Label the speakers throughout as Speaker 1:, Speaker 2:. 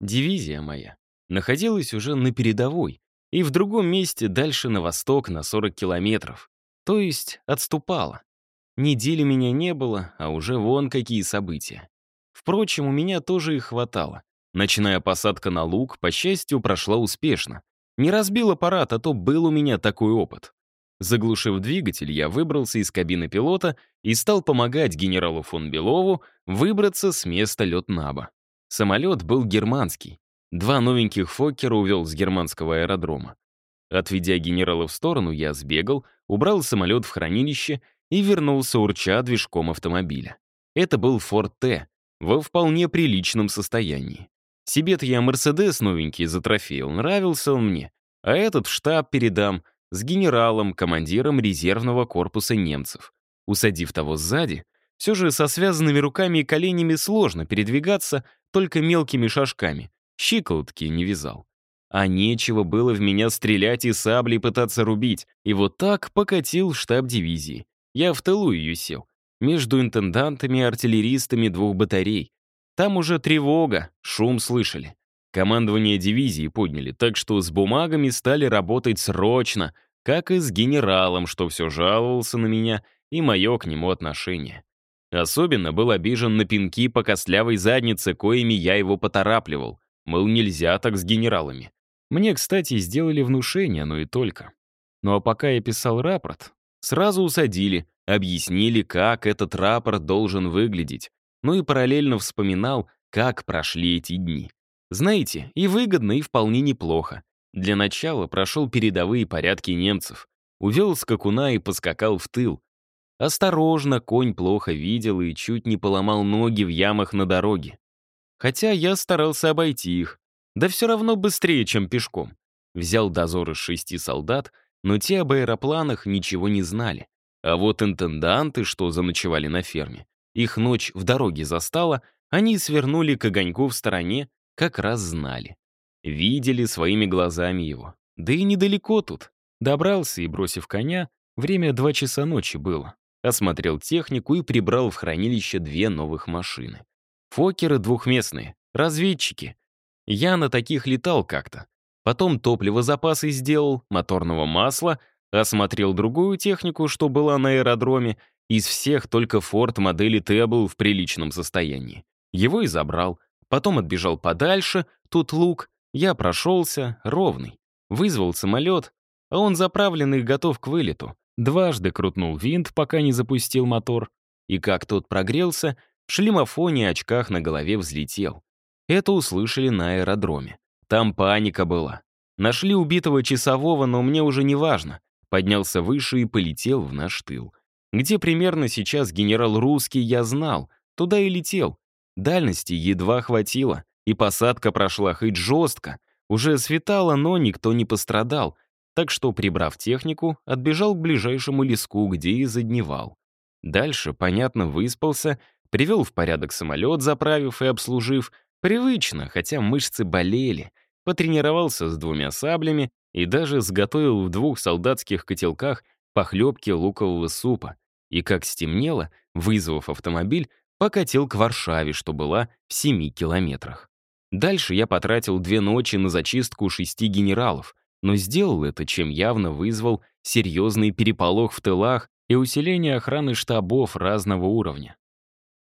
Speaker 1: Дивизия моя находилась уже на передовой и в другом месте дальше на восток на 40 километров, то есть отступала. Недели меня не было, а уже вон какие события. Впрочем, у меня тоже их хватало. Ночная посадка на луг, по счастью, прошла успешно. Не разбил аппарат, а то был у меня такой опыт. Заглушив двигатель, я выбрался из кабины пилота и стал помогать генералу фон Белову выбраться с места летнаба. Самолет был германский. Два новеньких Фоккера увел с германского аэродрома. Отведя генерала в сторону, я сбегал, убрал самолет в хранилище и вернулся, урча движком автомобиля. Это был Форд Т, во вполне приличном состоянии. Себе-то я Мерседес новенький затрофеил, нравился он мне. А этот в штаб передам, с генералом, командиром резервного корпуса немцев. Усадив того сзади, все же со связанными руками и коленями сложно передвигаться только мелкими шажками. Щиколотки не вязал. А нечего было в меня стрелять и саблей пытаться рубить. И вот так покатил штаб дивизии. Я в тылу ее сел. Между интендантами и артиллеристами двух батарей. Там уже тревога, шум слышали. Командование дивизии подняли, так что с бумагами стали работать срочно, как и с генералом, что все жаловался на меня и мое к нему отношение. Особенно был обижен на пинки по костлявой заднице, коими я его поторапливал. Мол, нельзя так с генералами. Мне, кстати, сделали внушение, но и только. Ну а пока я писал рапорт, сразу усадили, объяснили, как этот рапорт должен выглядеть, ну и параллельно вспоминал, как прошли эти дни. Знаете, и выгодно, и вполне неплохо. Для начала прошел передовые порядки немцев, увел скакуна и поскакал в тыл. Осторожно, конь плохо видел и чуть не поломал ноги в ямах на дороге. Хотя я старался обойти их, да все равно быстрее, чем пешком. Взял дозор из шести солдат, но те об аэропланах ничего не знали. А вот интенданты, что заночевали на ферме, их ночь в дороге застала, они свернули к огоньку в стороне, как раз знали. Видели своими глазами его. Да и недалеко тут. Добрался и, бросив коня, время два часа ночи было. Осмотрел технику и прибрал в хранилище две новых машины. Фокеры двухместные, разведчики. Я на таких летал как-то. Потом топливозапасы сделал, моторного масла, осмотрел другую технику, что была на аэродроме, из всех только Форд модели Т был в приличном состоянии. Его и забрал. Потом отбежал подальше, тут лук. Я прошелся, ровный. Вызвал самолет, а он заправленный готов к вылету. Дважды крутнул винт, пока не запустил мотор. И как тот прогрелся, шлемофоне и очках на голове взлетел. Это услышали на аэродроме. Там паника была. Нашли убитого часового, но мне уже не важно. Поднялся выше и полетел в наш тыл. Где примерно сейчас генерал русский, я знал. Туда и летел. Дальности едва хватило, и посадка прошла хоть жестко. Уже светало, но никто не пострадал. Так что, прибрав технику, отбежал к ближайшему леску, где и задневал. Дальше, понятно, выспался, привел в порядок самолет, заправив и обслужив. Привычно, хотя мышцы болели. Потренировался с двумя саблями и даже сготовил в двух солдатских котелках похлебки лукового супа. И как стемнело, вызвав автомобиль, покатил к Варшаве, что была в семи километрах. Дальше я потратил две ночи на зачистку шести генералов, но сделал это, чем явно вызвал серьезный переполох в тылах и усиление охраны штабов разного уровня.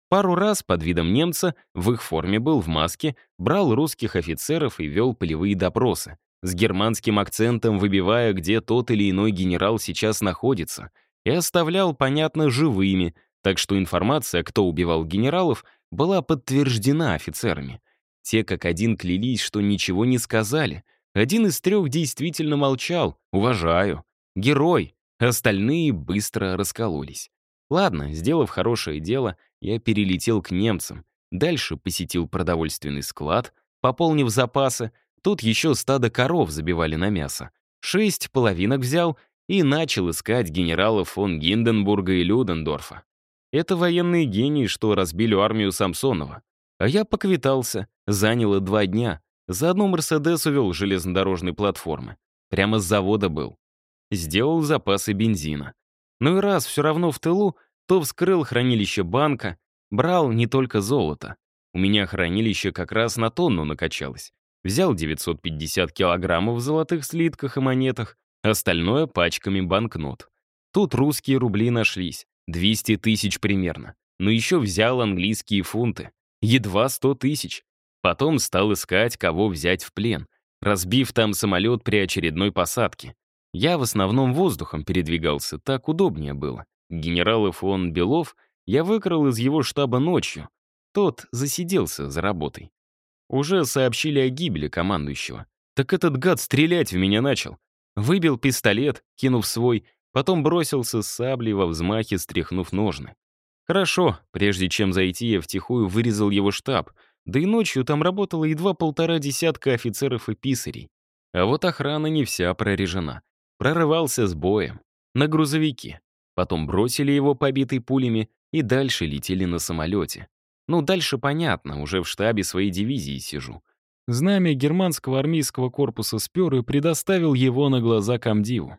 Speaker 1: Пару раз под видом немца, в их форме был в маске, брал русских офицеров и вел полевые допросы с германским акцентом выбивая, где тот или иной генерал сейчас находится, и оставлял, понятно, живыми, так что информация, кто убивал генералов, была подтверждена офицерами. Те как один клялись, что ничего не сказали. Один из трех действительно молчал. Уважаю. Герой. Остальные быстро раскололись. Ладно, сделав хорошее дело, я перелетел к немцам. Дальше посетил продовольственный склад, пополнив запасы, Тут еще стадо коров забивали на мясо. Шесть половинок взял и начал искать генералов фон Гинденбурга и Людендорфа. Это военные гении, что разбили армию Самсонова. А я поквитался, заняло два дня. Заодно Мерседес увел железнодорожной платформы. Прямо с завода был. Сделал запасы бензина. Ну и раз все равно в тылу, то вскрыл хранилище банка, брал не только золото. У меня хранилище как раз на тонну накачалось. Взял 950 килограммов в золотых слитках и монетах, остальное пачками банкнот. Тут русские рубли нашлись, 200 тысяч примерно. Но еще взял английские фунты, едва 100 тысяч. Потом стал искать, кого взять в плен, разбив там самолет при очередной посадке. Я в основном воздухом передвигался, так удобнее было. Генерала фон Белов я выкрал из его штаба ночью. Тот засиделся за работой. Уже сообщили о гибели командующего. Так этот гад стрелять в меня начал. Выбил пистолет, кинув свой, потом бросился с саблей во взмахе, стряхнув ножны. Хорошо, прежде чем зайти, я втихую вырезал его штаб, да и ночью там работало едва полтора десятка офицеров и писарей. А вот охрана не вся прорежена. Прорывался с боем. На грузовике. Потом бросили его, побитый пулями, и дальше летели на самолете. Ну, дальше понятно, уже в штабе своей дивизии сижу. Знамя германского армейского корпуса спер и предоставил его на глаза комдиву.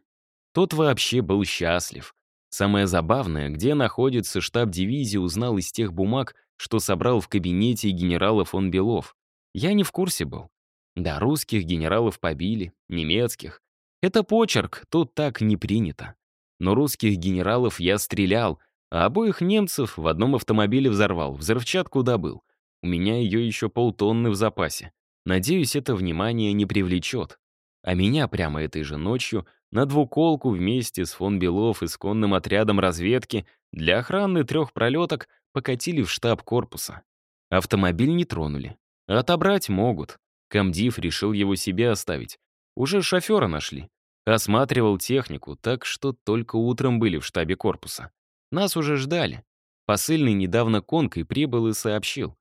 Speaker 1: Тот вообще был счастлив. Самое забавное, где находится штаб дивизии, узнал из тех бумаг, что собрал в кабинете генерала фон Белов. Я не в курсе был. Да, русских генералов побили, немецких. Это почерк, тут так не принято. Но русских генералов я стрелял, а обоих немцев в одном автомобиле взорвал, взрывчатку добыл. У меня ее еще полтонны в запасе. Надеюсь, это внимание не привлечет. А меня прямо этой же ночью на двуколку вместе с фон Белов и с конным отрядом разведки для охраны трех пролеток покатили в штаб корпуса. Автомобиль не тронули. Отобрать могут. Комдив решил его себе оставить. Уже шофера нашли. Осматривал технику, так что только утром были в штабе корпуса. Нас уже ждали. Посыльный недавно конкой прибыл и сообщил.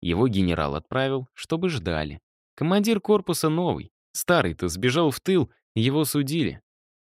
Speaker 1: Его генерал отправил, чтобы ждали. Командир корпуса новый. Старый-то сбежал в тыл, его судили.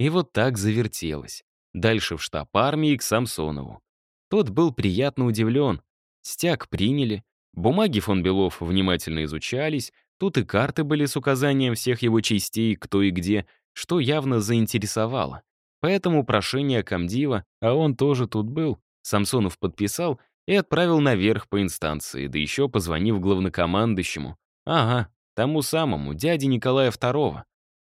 Speaker 1: И вот так завертелось. Дальше в штаб армии к Самсонову. Тот был приятно удивлен. Стяг приняли, бумаги фон Белов внимательно изучались, тут и карты были с указанием всех его частей, кто и где, что явно заинтересовало. Поэтому прошение комдива, а он тоже тут был, Самсонов подписал и отправил наверх по инстанции, да еще позвонив главнокомандующему. Ага, тому самому, дяде Николая II.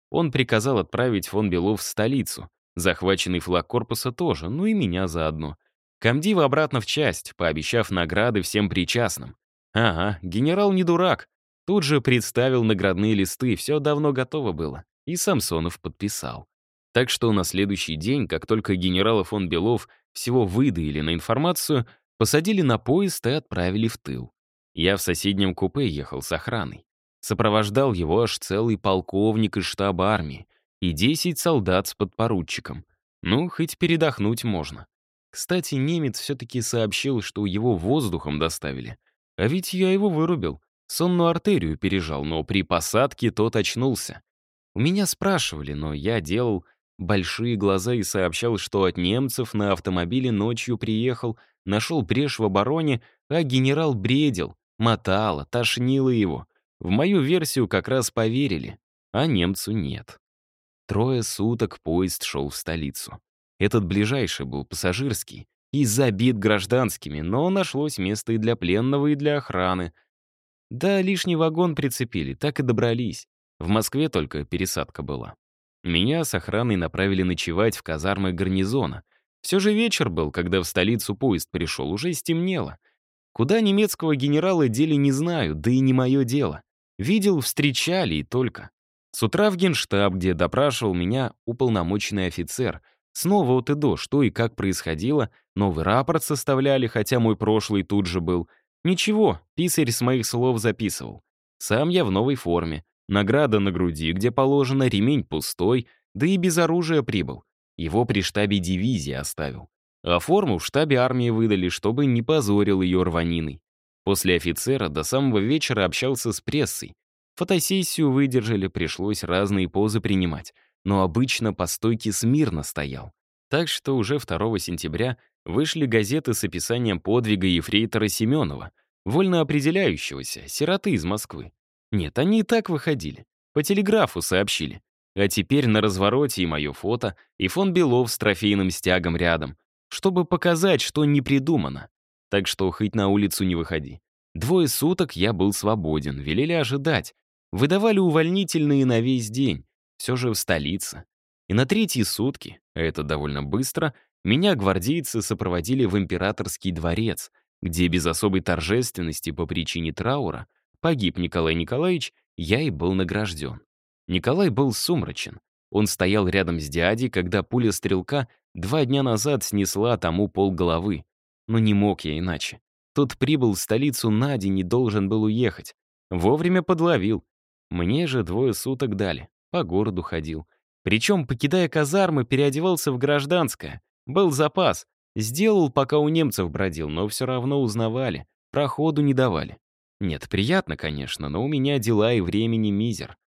Speaker 1: Он приказал отправить фон Белов в столицу. Захваченный флаг корпуса тоже, ну и меня заодно. Комдива обратно в часть, пообещав награды всем причастным. Ага, генерал не дурак. Тут же представил наградные листы, все давно готово было. И Самсонов подписал. Так что на следующий день, как только генерала фон Белов всего выдаили на информацию, посадили на поезд и отправили в тыл. Я в соседнем купе ехал с охраной. Сопровождал его аж целый полковник из штаба армии и 10 солдат с подпоручиком. Ну, хоть передохнуть можно. Кстати, немец все-таки сообщил, что его воздухом доставили. А ведь я его вырубил. Сонную артерию пережал, но при посадке тот очнулся. У меня спрашивали, но я делал большие глаза и сообщал, что от немцев на автомобиле ночью приехал, нашел брешь в обороне, а генерал бредил, мотало, тошнило его. В мою версию как раз поверили, а немцу нет. Трое суток поезд шел в столицу. Этот ближайший был пассажирский и забит гражданскими, но нашлось место и для пленного, и для охраны. Да, лишний вагон прицепили, так и добрались. В Москве только пересадка была. Меня с охраной направили ночевать в казармы гарнизона. Все же вечер был, когда в столицу поезд пришел, уже стемнело. Куда немецкого генерала дели не знаю, да и не мое дело. Видел, встречали и только. С утра в генштаб, где допрашивал меня уполномоченный офицер. Снова от и до, что и как происходило, новый рапорт составляли, хотя мой прошлый тут же был. Ничего, писарь с моих слов записывал. Сам я в новой форме. Награда на груди, где положено, ремень пустой, да и без оружия прибыл. Его при штабе дивизии оставил. А форму в штабе армии выдали, чтобы не позорил ее рваниной. После офицера до самого вечера общался с прессой. Фотосессию выдержали, пришлось разные позы принимать, но обычно по стойке смирно стоял. Так что уже 2 сентября вышли газеты с описанием подвига ефрейтора Семенова, вольно определяющегося, сироты из Москвы. Нет, они и так выходили. По телеграфу сообщили. А теперь на развороте и мое фото, и фон Белов с трофейным стягом рядом, чтобы показать, что не придумано. Так что хоть на улицу не выходи. Двое суток я был свободен, велели ожидать. Выдавали увольнительные на весь день. Все же в столице. И на третьи сутки, а это довольно быстро, меня гвардейцы сопроводили в императорский дворец, где без особой торжественности по причине траура погиб Николай Николаевич, я и был награжден. Николай был сумрачен. Он стоял рядом с дядей, когда пуля стрелка два дня назад снесла тому пол головы. Но не мог я иначе. Тот прибыл в столицу на день и должен был уехать. Вовремя подловил. Мне же двое суток дали. По городу ходил. Причем, покидая казармы, переодевался в гражданское. Был запас. Сделал, пока у немцев бродил, но все равно узнавали. Проходу не давали. Нет, приятно, конечно, но у меня дела и времени мизер.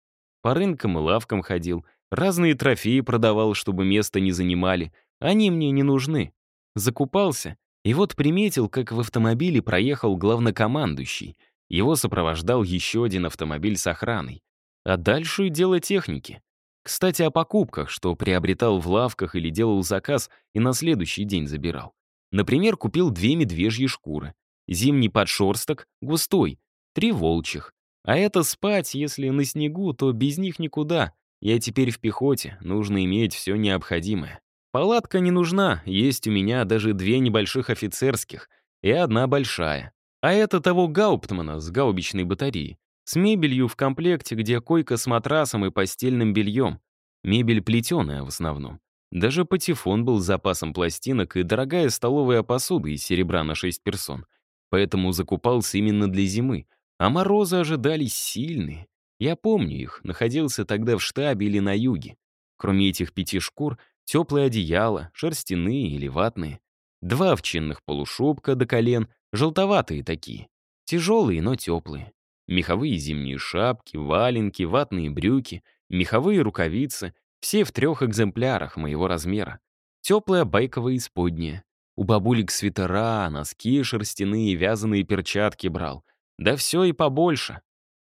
Speaker 1: По рынкам и лавкам ходил, разные трофеи продавал, чтобы место не занимали. Они мне не нужны. Закупался, и вот приметил, как в автомобиле проехал главнокомандующий. Его сопровождал еще один автомобиль с охраной. А дальше дело техники. Кстати, о покупках, что приобретал в лавках или делал заказ и на следующий день забирал. Например, купил две медвежьи шкуры. Зимний подшерсток, густой, три волчьих. А это спать, если на снегу, то без них никуда. Я теперь в пехоте, нужно иметь все необходимое. Палатка не нужна, есть у меня даже две небольших офицерских и одна большая. А это того Гауптмана с гаубичной батареей. С мебелью в комплекте, где койка с матрасом и постельным бельем. Мебель плетеная в основном. Даже патефон был с запасом пластинок и дорогая столовая посуда из серебра на 6 персон. Поэтому закупался именно для зимы. А морозы ожидались сильные. Я помню их, находился тогда в штабе или на юге. Кроме этих пяти шкур, теплые одеяла, шерстяные или ватные. Два овчинных полушубка до колен, желтоватые такие. Тяжелые, но теплые меховые зимние шапки, валенки, ватные брюки, меховые рукавицы, все в трех экземплярах моего размера. Теплая байковая исподняя. У бабулек свитера, носки шерстяные, вязаные перчатки брал. Да все и побольше.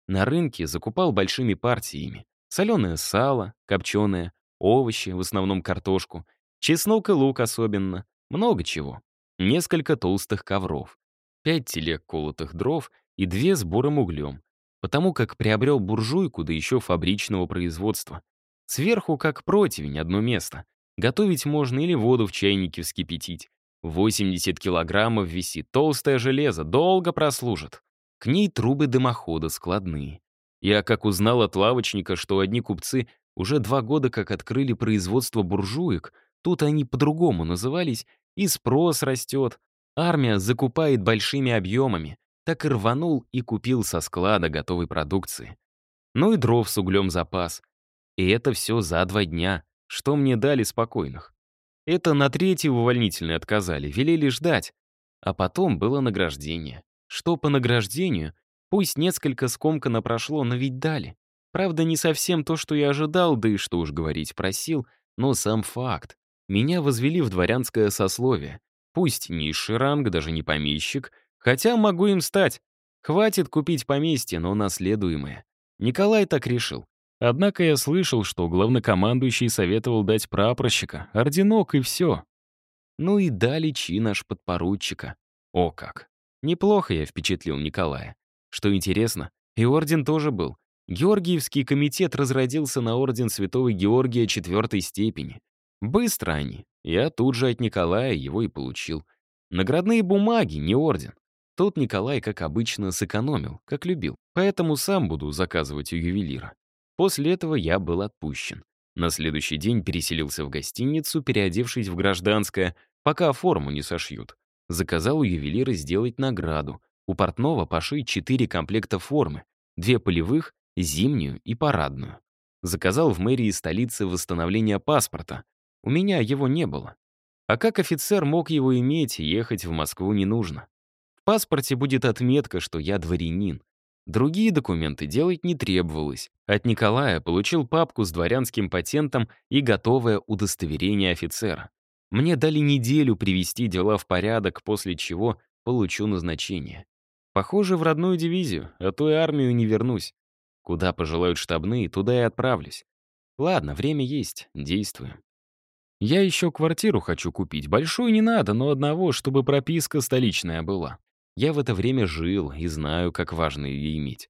Speaker 1: На рынке закупал большими партиями. Соленое сало, копченое, овощи, в основном картошку, чеснок и лук особенно, много чего. Несколько толстых ковров. Пять телег колотых дров и две с бурым углем, потому как приобрел буржуйку, да еще фабричного производства. Сверху, как противень, одно место. Готовить можно или воду в чайнике вскипятить. 80 килограммов висит, толстое железо, долго прослужит. К ней трубы дымохода складные. Я как узнал от лавочника, что одни купцы уже два года как открыли производство буржуек, тут они по-другому назывались, и спрос растет. Армия закупает большими объемами, так и рванул и купил со склада готовой продукции. Ну и дров с углем запас. И это все за два дня. Что мне дали спокойных? Это на третий увольнительный отказали, велели ждать. А потом было награждение. Что по награждению? Пусть несколько скомканно прошло, но ведь дали. Правда, не совсем то, что я ожидал, да и что уж говорить, просил, но сам факт. Меня возвели в дворянское сословие. Пусть низший ранг, даже не помещик, Хотя могу им стать. Хватит купить поместье, но наследуемое. Николай так решил. Однако я слышал, что главнокомандующий советовал дать прапорщика, орденок и все. Ну и дали чин аж подпоручика. О как! Неплохо я впечатлил Николая. Что интересно, и орден тоже был. Георгиевский комитет разродился на орден святого Георгия четвертой степени. Быстро они. Я тут же от Николая его и получил. Наградные бумаги, не орден. Тут Николай, как обычно, сэкономил, как любил. Поэтому сам буду заказывать у ювелира. После этого я был отпущен. На следующий день переселился в гостиницу, переодевшись в гражданское, пока форму не сошьют. Заказал у ювелира сделать награду. У портного пошить четыре комплекта формы, две полевых, зимнюю и парадную. Заказал в мэрии столицы восстановление паспорта. У меня его не было. А как офицер мог его иметь, ехать в Москву не нужно. В паспорте будет отметка, что я дворянин. Другие документы делать не требовалось. От Николая получил папку с дворянским патентом и готовое удостоверение офицера. Мне дали неделю привести дела в порядок, после чего получу назначение. Похоже, в родную дивизию, а то и армию не вернусь. Куда пожелают штабные, туда и отправлюсь. Ладно, время есть, действуем. Я еще квартиру хочу купить. Большую не надо, но одного, чтобы прописка столичная была. Я в это время жил и знаю, как важно ее иметь.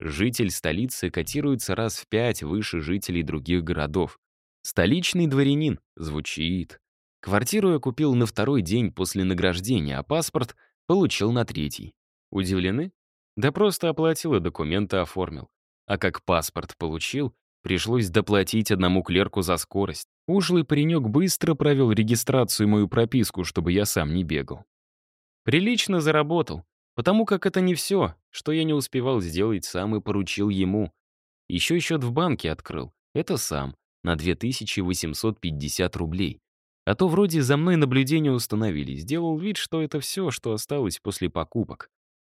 Speaker 1: Житель столицы котируется раз в пять выше жителей других городов. Столичный дворянин звучит. Квартиру я купил на второй день после награждения, а паспорт получил на третий. Удивлены? Да просто оплатил и документы оформил. А как паспорт получил, пришлось доплатить одному клерку за скорость. Ушлый паренек быстро провел регистрацию и мою прописку, чтобы я сам не бегал. Прилично заработал, потому как это не все, что я не успевал сделать сам и поручил ему. Еще счет в банке открыл, это сам, на 2850 рублей. А то вроде за мной наблюдение установили, сделал вид, что это все, что осталось после покупок.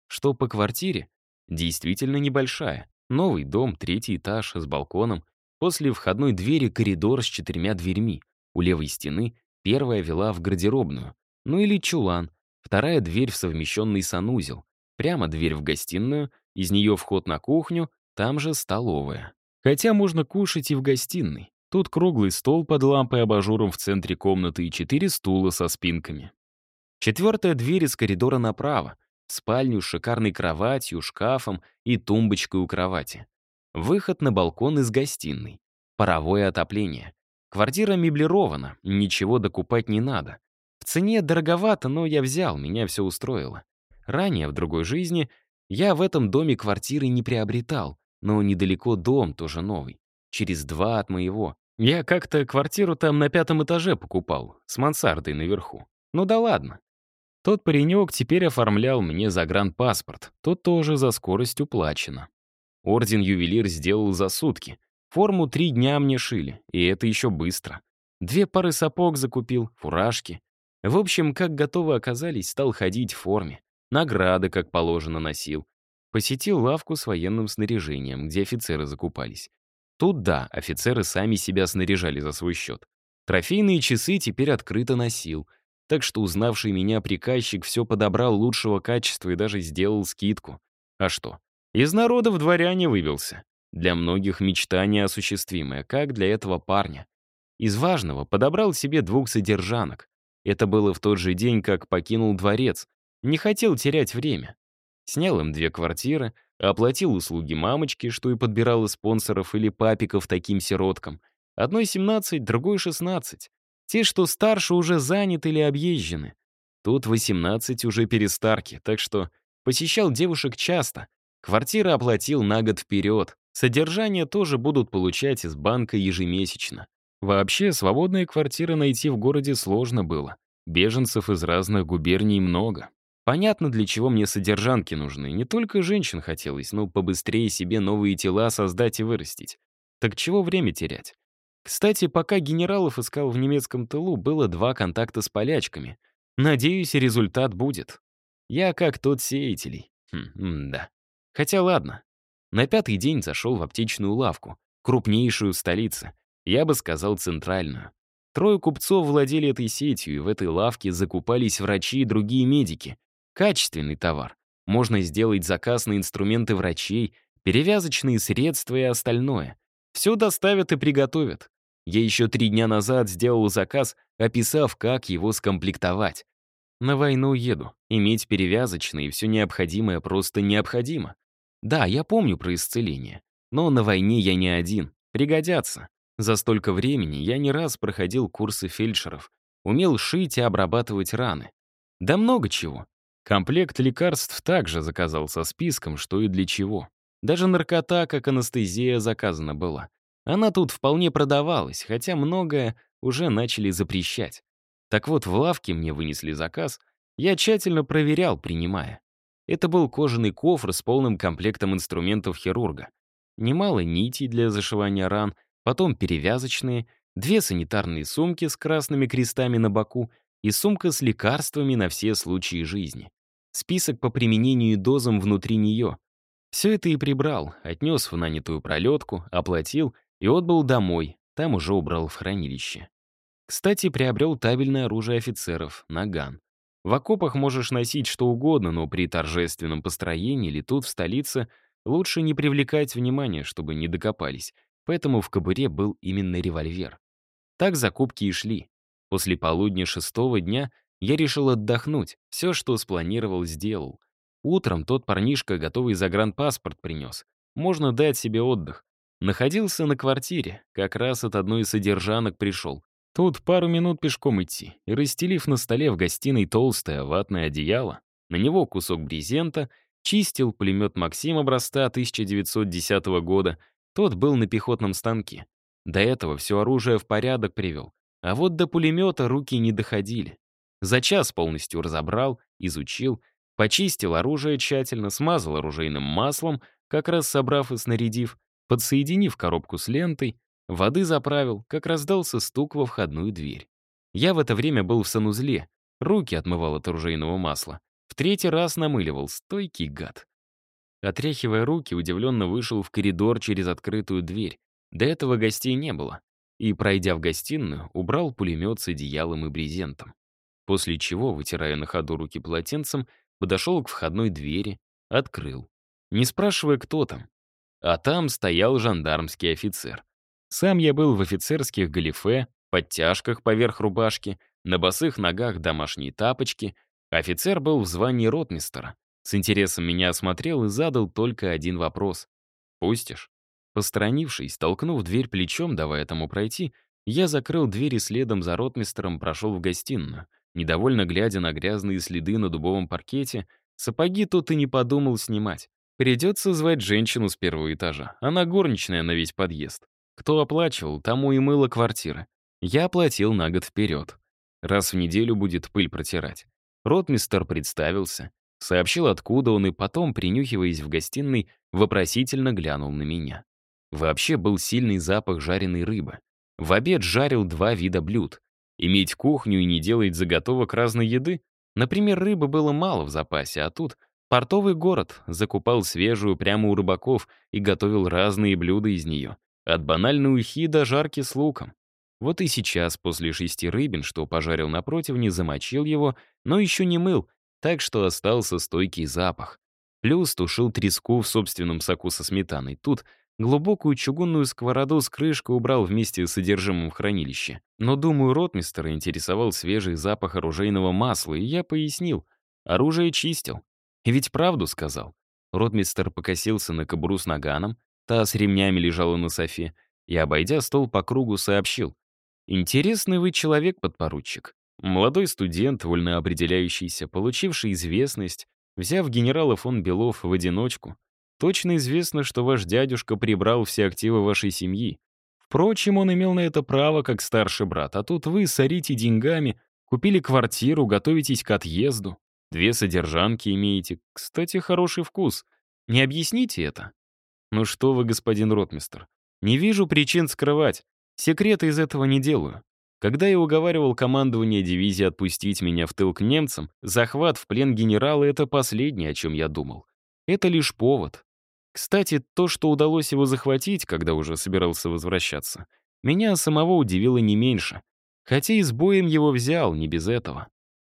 Speaker 1: Что по квартире? Действительно небольшая. Новый дом, третий этаж, с балконом. После входной двери коридор с четырьмя дверьми. У левой стены первая вела в гардеробную. Ну или чулан. Вторая дверь в совмещенный санузел. Прямо дверь в гостиную, из нее вход на кухню, там же столовая. Хотя можно кушать и в гостиной. Тут круглый стол под лампой абажуром в центре комнаты и четыре стула со спинками. Четвертая дверь из коридора направо, спальню с шикарной кроватью, шкафом и тумбочкой у кровати. Выход на балкон из гостиной. Паровое отопление. Квартира меблирована, ничего докупать не надо. В цене дороговато, но я взял, меня все устроило. Ранее, в другой жизни, я в этом доме квартиры не приобретал, но недалеко дом тоже новый. Через два от моего. Я как-то квартиру там на пятом этаже покупал, с мансардой наверху. Ну да ладно. Тот паренек теперь оформлял мне загранпаспорт, тот тоже за скорость уплачено. Орден ювелир сделал за сутки. Форму три дня мне шили, и это еще быстро. Две пары сапог закупил, фуражки. В общем, как готовы оказались, стал ходить в форме. Награды, как положено, носил. Посетил лавку с военным снаряжением, где офицеры закупались. Тут да, офицеры сами себя снаряжали за свой счет. Трофейные часы теперь открыто носил. Так что узнавший меня приказчик все подобрал лучшего качества и даже сделал скидку. А что? Из народа в дворяне выбился. Для многих мечта неосуществимая, как для этого парня. Из важного подобрал себе двух содержанок. Это было в тот же день, как покинул дворец. Не хотел терять время. Снял им две квартиры, Оплатил услуги мамочки, что и подбирала спонсоров или папиков таким сироткам. Одной 17, другой 16. Те, что старше, уже заняты или объезжены. Тут 18 уже перестарки, так что посещал девушек часто. Квартиры оплатил на год вперед. Содержание тоже будут получать из банка ежемесячно. Вообще, свободные квартиры найти в городе сложно было. Беженцев из разных губерний много. Понятно, для чего мне содержанки нужны. Не только женщин хотелось, но побыстрее себе новые тела создать и вырастить. Так чего время терять? Кстати, пока генералов искал в немецком тылу, было два контакта с полячками. Надеюсь, результат будет. Я как тот сеятелей. Хм, да. Хотя ладно. На пятый день зашел в аптечную лавку, крупнейшую в столице. Я бы сказал, центральную. Трое купцов владели этой сетью, и в этой лавке закупались врачи и другие медики. Качественный товар. Можно сделать заказ на инструменты врачей, перевязочные средства и остальное. Все доставят и приготовят. Я еще три дня назад сделал заказ, описав, как его скомплектовать. На войну еду. Иметь перевязочные и все необходимое просто необходимо. Да, я помню про исцеление. Но на войне я не один. Пригодятся. За столько времени я не раз проходил курсы фельдшеров. Умел шить и обрабатывать раны. Да много чего. Комплект лекарств также заказал со списком, что и для чего. Даже наркота, как анестезия, заказана была. Она тут вполне продавалась, хотя многое уже начали запрещать. Так вот, в лавке мне вынесли заказ, я тщательно проверял, принимая. Это был кожаный кофр с полным комплектом инструментов хирурга. Немало нитей для зашивания ран, потом перевязочные, две санитарные сумки с красными крестами на боку и сумка с лекарствами на все случаи жизни список по применению дозам внутри нее. Все это и прибрал, отнес в нанятую пролетку, оплатил и отбыл домой, там уже убрал в хранилище. Кстати, приобрел табельное оружие офицеров, наган. В окопах можешь носить что угодно, но при торжественном построении или тут, в столице, лучше не привлекать внимания, чтобы не докопались, поэтому в кобуре был именно револьвер. Так закупки и шли. После полудня шестого дня я решил отдохнуть, все, что спланировал, сделал. Утром тот парнишка, готовый загранпаспорт, принес. Можно дать себе отдых. Находился на квартире, как раз от одной из содержанок пришел. Тут пару минут пешком идти, и расстелив на столе в гостиной толстое ватное одеяло, на него кусок брезента, чистил пулемет «Максим» образца 1910 года, тот был на пехотном станке. До этого все оружие в порядок привел, а вот до пулемета руки не доходили. За час полностью разобрал, изучил, почистил оружие тщательно, смазал оружейным маслом, как раз собрав и снарядив, подсоединив коробку с лентой, воды заправил, как раздался стук во входную дверь. Я в это время был в санузле, руки отмывал от оружейного масла. В третий раз намыливал, стойкий гад. Отряхивая руки, удивленно вышел в коридор через открытую дверь. До этого гостей не было. И, пройдя в гостиную, убрал пулемет с одеялом и брезентом. После чего, вытирая на ходу руки полотенцем, подошел к входной двери, открыл. Не спрашивая, кто там. А там стоял жандармский офицер. Сам я был в офицерских галифе, подтяжках поверх рубашки, на босых ногах домашние тапочки. Офицер был в звании ротмистера. С интересом меня осмотрел и задал только один вопрос. «Пустишь?» Посторонившись, толкнув дверь плечом, давая этому пройти, я закрыл дверь и следом за ротмистером прошел в гостиную. Недовольно глядя на грязные следы на дубовом паркете, сапоги тут и не подумал снимать. Придется звать женщину с первого этажа. Она горничная на весь подъезд. Кто оплачивал, тому и мыло квартиры. Я оплатил на год вперед. Раз в неделю будет пыль протирать. Ротмистер представился, сообщил, откуда он, и потом, принюхиваясь в гостиной, вопросительно глянул на меня. Вообще был сильный запах жареной рыбы. В обед жарил два вида блюд. Иметь кухню и не делать заготовок разной еды? Например, рыбы было мало в запасе, а тут портовый город закупал свежую прямо у рыбаков и готовил разные блюда из нее. От банальной ухи до жарки с луком. Вот и сейчас, после шести рыбин, что пожарил на противне, замочил его, но еще не мыл, так что остался стойкий запах. Плюс тушил треску в собственном соку со сметаной. Тут Глубокую чугунную сковороду с крышкой убрал вместе с содержимым в хранилище. Но, думаю, ротмистера интересовал свежий запах оружейного масла, и я пояснил. Оружие чистил. И ведь правду сказал. Ротмистер покосился на кобуру с наганом, та с ремнями лежала на софе, и, обойдя стол по кругу, сообщил. «Интересный вы человек, подпоручик. Молодой студент, вольно определяющийся, получивший известность, взяв генерала фон Белов в одиночку, Точно известно, что ваш дядюшка прибрал все активы вашей семьи. Впрочем, он имел на это право как старший брат, а тут вы сорите деньгами, купили квартиру, готовитесь к отъезду. Две содержанки имеете. Кстати, хороший вкус. Не объясните это? Ну что вы, господин ротмистр, не вижу причин скрывать. Секреты из этого не делаю. Когда я уговаривал командование дивизии отпустить меня в тыл к немцам, захват в плен генерала — это последнее, о чем я думал. Это лишь повод. Кстати, то, что удалось его захватить, когда уже собирался возвращаться, меня самого удивило не меньше. Хотя и с боем его взял, не без этого.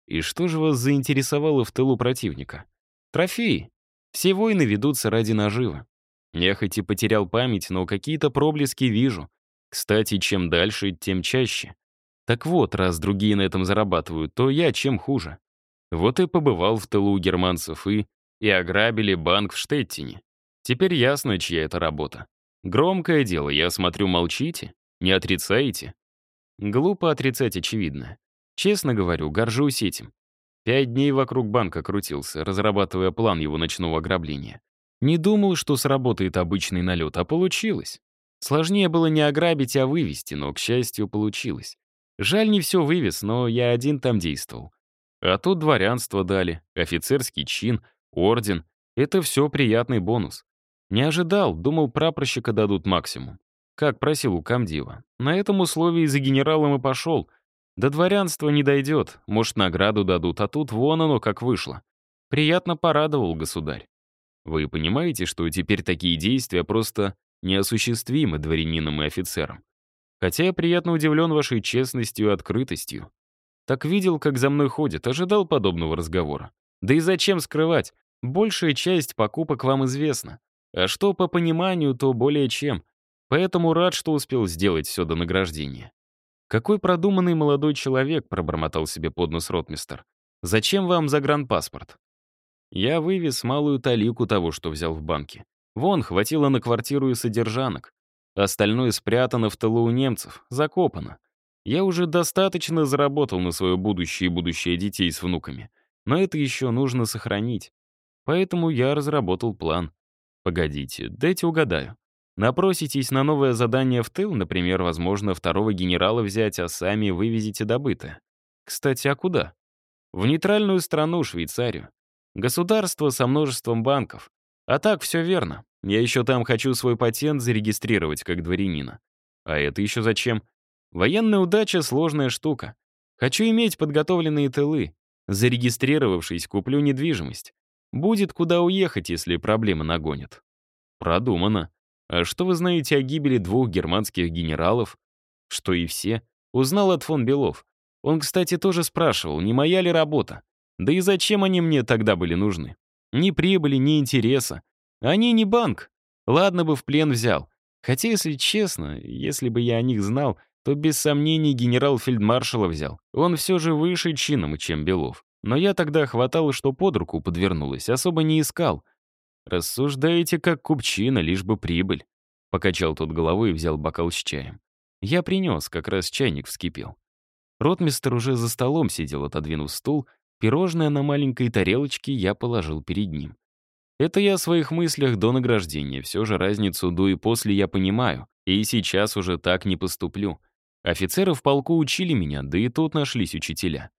Speaker 1: И что же вас заинтересовало в тылу противника? Трофеи. Все войны ведутся ради наживы. Я хоть и потерял память, но какие-то проблески вижу. Кстати, чем дальше, тем чаще. Так вот, раз другие на этом зарабатывают, то я чем хуже. Вот и побывал в тылу германцев и... И ограбили банк в Штеттине. Теперь ясно, чья это работа. Громкое дело, я смотрю, молчите, не отрицаете. Глупо отрицать очевидно. Честно говорю, горжусь этим. Пять дней вокруг банка крутился, разрабатывая план его ночного ограбления. Не думал, что сработает обычный налет, а получилось. Сложнее было не ограбить, а вывести, но, к счастью, получилось. Жаль, не все вывез, но я один там действовал. А тут дворянство дали, офицерский чин, орден. Это все приятный бонус. Не ожидал, думал, прапорщика дадут максимум. Как просил у комдива. На этом условии за генералом и пошел. До дворянства не дойдет, может, награду дадут, а тут вон оно как вышло. Приятно порадовал государь. Вы понимаете, что теперь такие действия просто неосуществимы дворянином и офицером? Хотя я приятно удивлен вашей честностью и открытостью. Так видел, как за мной ходят, ожидал подобного разговора. Да и зачем скрывать? Большая часть покупок вам известна. А что по пониманию, то более чем. Поэтому рад, что успел сделать все до награждения. «Какой продуманный молодой человек», — пробормотал себе под нос ротмистер. «Зачем вам загранпаспорт?» Я вывез малую талику того, что взял в банке. Вон, хватило на квартиру и содержанок. Остальное спрятано в тылу у немцев, закопано. Я уже достаточно заработал на свое будущее и будущее детей с внуками. Но это еще нужно сохранить. Поэтому я разработал план. Погодите, дайте угадаю. Напроситесь на новое задание в тыл, например, возможно, второго генерала взять, а сами вывезете добытое. Кстати, а куда? В нейтральную страну, Швейцарию. Государство со множеством банков. А так, все верно. Я еще там хочу свой патент зарегистрировать как дворянина. А это еще зачем? Военная удача — сложная штука. Хочу иметь подготовленные тылы. Зарегистрировавшись, куплю недвижимость. Будет куда уехать, если проблемы нагонят. Продумано. А что вы знаете о гибели двух германских генералов? Что и все. Узнал от фон Белов. Он, кстати, тоже спрашивал, не моя ли работа. Да и зачем они мне тогда были нужны? Ни прибыли, ни интереса. Они не банк. Ладно бы в плен взял. Хотя, если честно, если бы я о них знал, то без сомнений генерал-фельдмаршала взял. Он все же выше чином, чем Белов. Но я тогда хватало, что под руку подвернулось, особо не искал. «Рассуждаете, как купчина, лишь бы прибыль», — покачал тот головой и взял бокал с чаем. Я принес, как раз чайник вскипел. Ротмистер уже за столом сидел, отодвинув стул, пирожное на маленькой тарелочке я положил перед ним. Это я о своих мыслях до награждения, все же разницу до и после я понимаю, и сейчас уже так не поступлю. Офицеры в полку учили меня, да и тут нашлись учителя.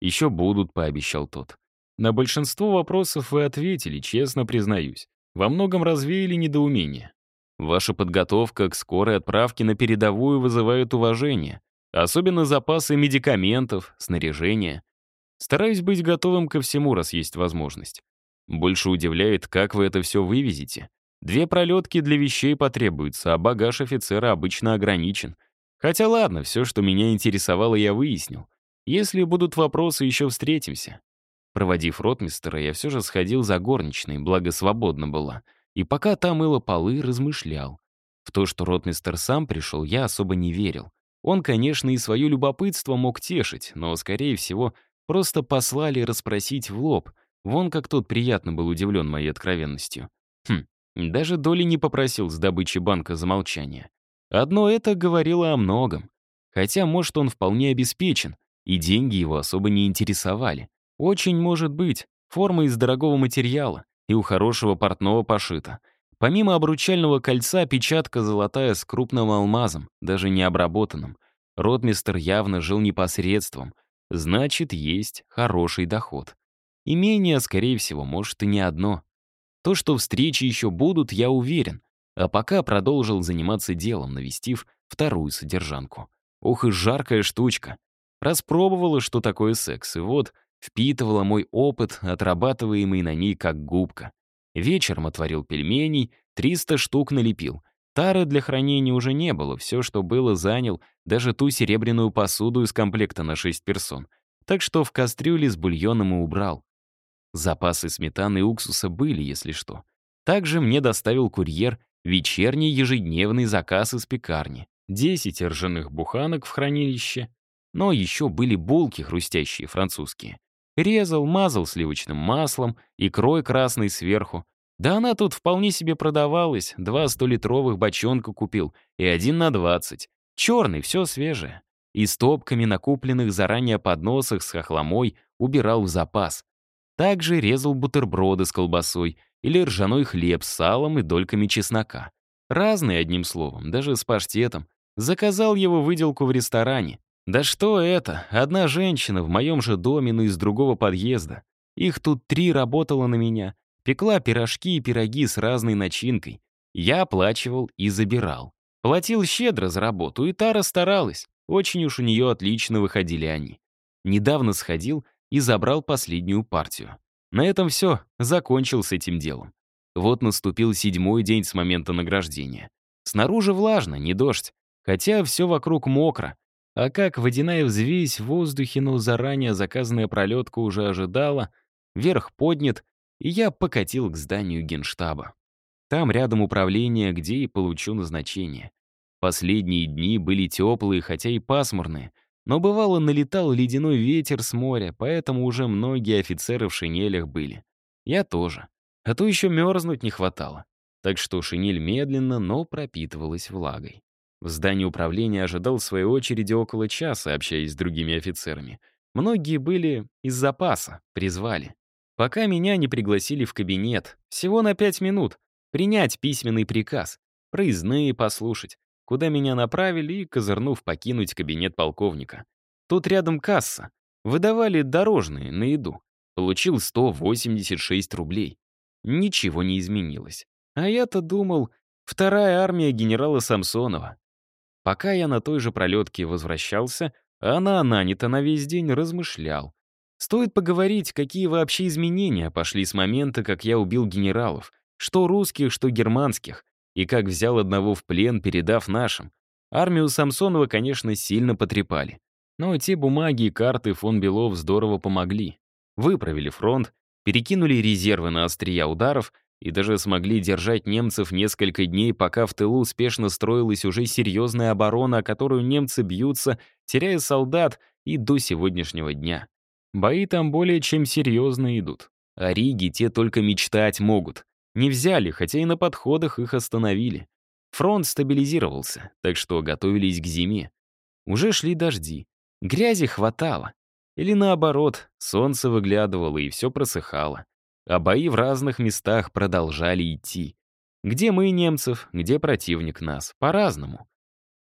Speaker 1: Еще будут, пообещал тот. На большинство вопросов вы ответили, честно признаюсь. Во многом развеяли недоумение. Ваша подготовка к скорой отправке на передовую вызывает уважение, особенно запасы медикаментов, снаряжения. Стараюсь быть готовым ко всему, раз есть возможность. Больше удивляет, как вы это все вывезете. Две пролетки для вещей потребуются, а багаж офицера обычно ограничен. Хотя ладно, все, что меня интересовало, я выяснил. Если будут вопросы, еще встретимся. Проводив ротмистера, я все же сходил за горничной, благо свободно была. И пока та мыла полы, размышлял. В то, что ротмистер сам пришел, я особо не верил. Он, конечно, и свое любопытство мог тешить, но, скорее всего, просто послали расспросить в лоб. Вон как тот приятно был удивлен моей откровенностью. Хм, даже Доли не попросил с добычи банка за молчание. Одно это говорило о многом. Хотя, может, он вполне обеспечен, и деньги его особо не интересовали. Очень может быть. Форма из дорогого материала и у хорошего портного пошита. Помимо обручального кольца, печатка золотая с крупным алмазом, даже не обработанным. Ротмистер явно жил непосредством. Значит, есть хороший доход. Имение, скорее всего, может и не одно. То, что встречи еще будут, я уверен. А пока продолжил заниматься делом, навестив вторую содержанку. Ух и жаркая штучка. Распробовала, что такое секс, и вот впитывала мой опыт, отрабатываемый на ней как губка. Вечером отварил пельменей, 300 штук налепил. Тары для хранения уже не было, все, что было, занял, даже ту серебряную посуду из комплекта на 6 персон. Так что в кастрюле с бульоном и убрал. Запасы сметаны и уксуса были, если что. Также мне доставил курьер вечерний ежедневный заказ из пекарни. 10 ржаных буханок в хранилище. Но еще были булки хрустящие французские. Резал, мазал сливочным маслом, икрой красной сверху. Да она тут вполне себе продавалась. Два столитровых бочонка купил и один на двадцать. Черный, все свежее. И стопками накупленных заранее подносах с хохломой убирал в запас. Также резал бутерброды с колбасой или ржаной хлеб с салом и дольками чеснока. Разные, одним словом, даже с паштетом. Заказал его выделку в ресторане. Да что это? Одна женщина в моем же доме, но из другого подъезда. Их тут три работала на меня. Пекла пирожки и пироги с разной начинкой. Я оплачивал и забирал. Платил щедро за работу, и та расстаралась. Очень уж у нее отлично выходили они. Недавно сходил и забрал последнюю партию. На этом все, закончил с этим делом. Вот наступил седьмой день с момента награждения. Снаружи влажно, не дождь. Хотя все вокруг мокро. А как водяная взвесь в воздухе, но заранее заказанная пролетка уже ожидала, верх поднят, и я покатил к зданию генштаба. Там рядом управление, где и получу назначение. Последние дни были теплые, хотя и пасмурные, но бывало налетал ледяной ветер с моря, поэтому уже многие офицеры в шинелях были. Я тоже. А то еще мерзнуть не хватало. Так что шинель медленно, но пропитывалась влагой. В здании управления ожидал в своей очереди около часа, общаясь с другими офицерами. Многие были из запаса, призвали. Пока меня не пригласили в кабинет, всего на пять минут, принять письменный приказ, проездные послушать, куда меня направили и, козырнув, покинуть кабинет полковника. Тут рядом касса. Выдавали дорожные на еду. Получил 186 рублей. Ничего не изменилось. А я-то думал, вторая армия генерала Самсонова. Пока я на той же пролетке возвращался, а она нанята на весь день, размышлял. Стоит поговорить, какие вообще изменения пошли с момента, как я убил генералов, что русских, что германских, и как взял одного в плен, передав нашим. Армию Самсонова, конечно, сильно потрепали. Но те бумаги и карты фон Белов здорово помогли. Выправили фронт, перекинули резервы на острия ударов и даже смогли держать немцев несколько дней, пока в тылу успешно строилась уже серьезная оборона, о которую немцы бьются, теряя солдат и до сегодняшнего дня. Бои там более чем серьезно идут. А Риги те только мечтать могут. Не взяли, хотя и на подходах их остановили. Фронт стабилизировался, так что готовились к зиме. Уже шли дожди. Грязи хватало. Или наоборот, солнце выглядывало и все просыхало. А бои в разных местах продолжали идти. Где мы, немцев, где противник нас. По-разному.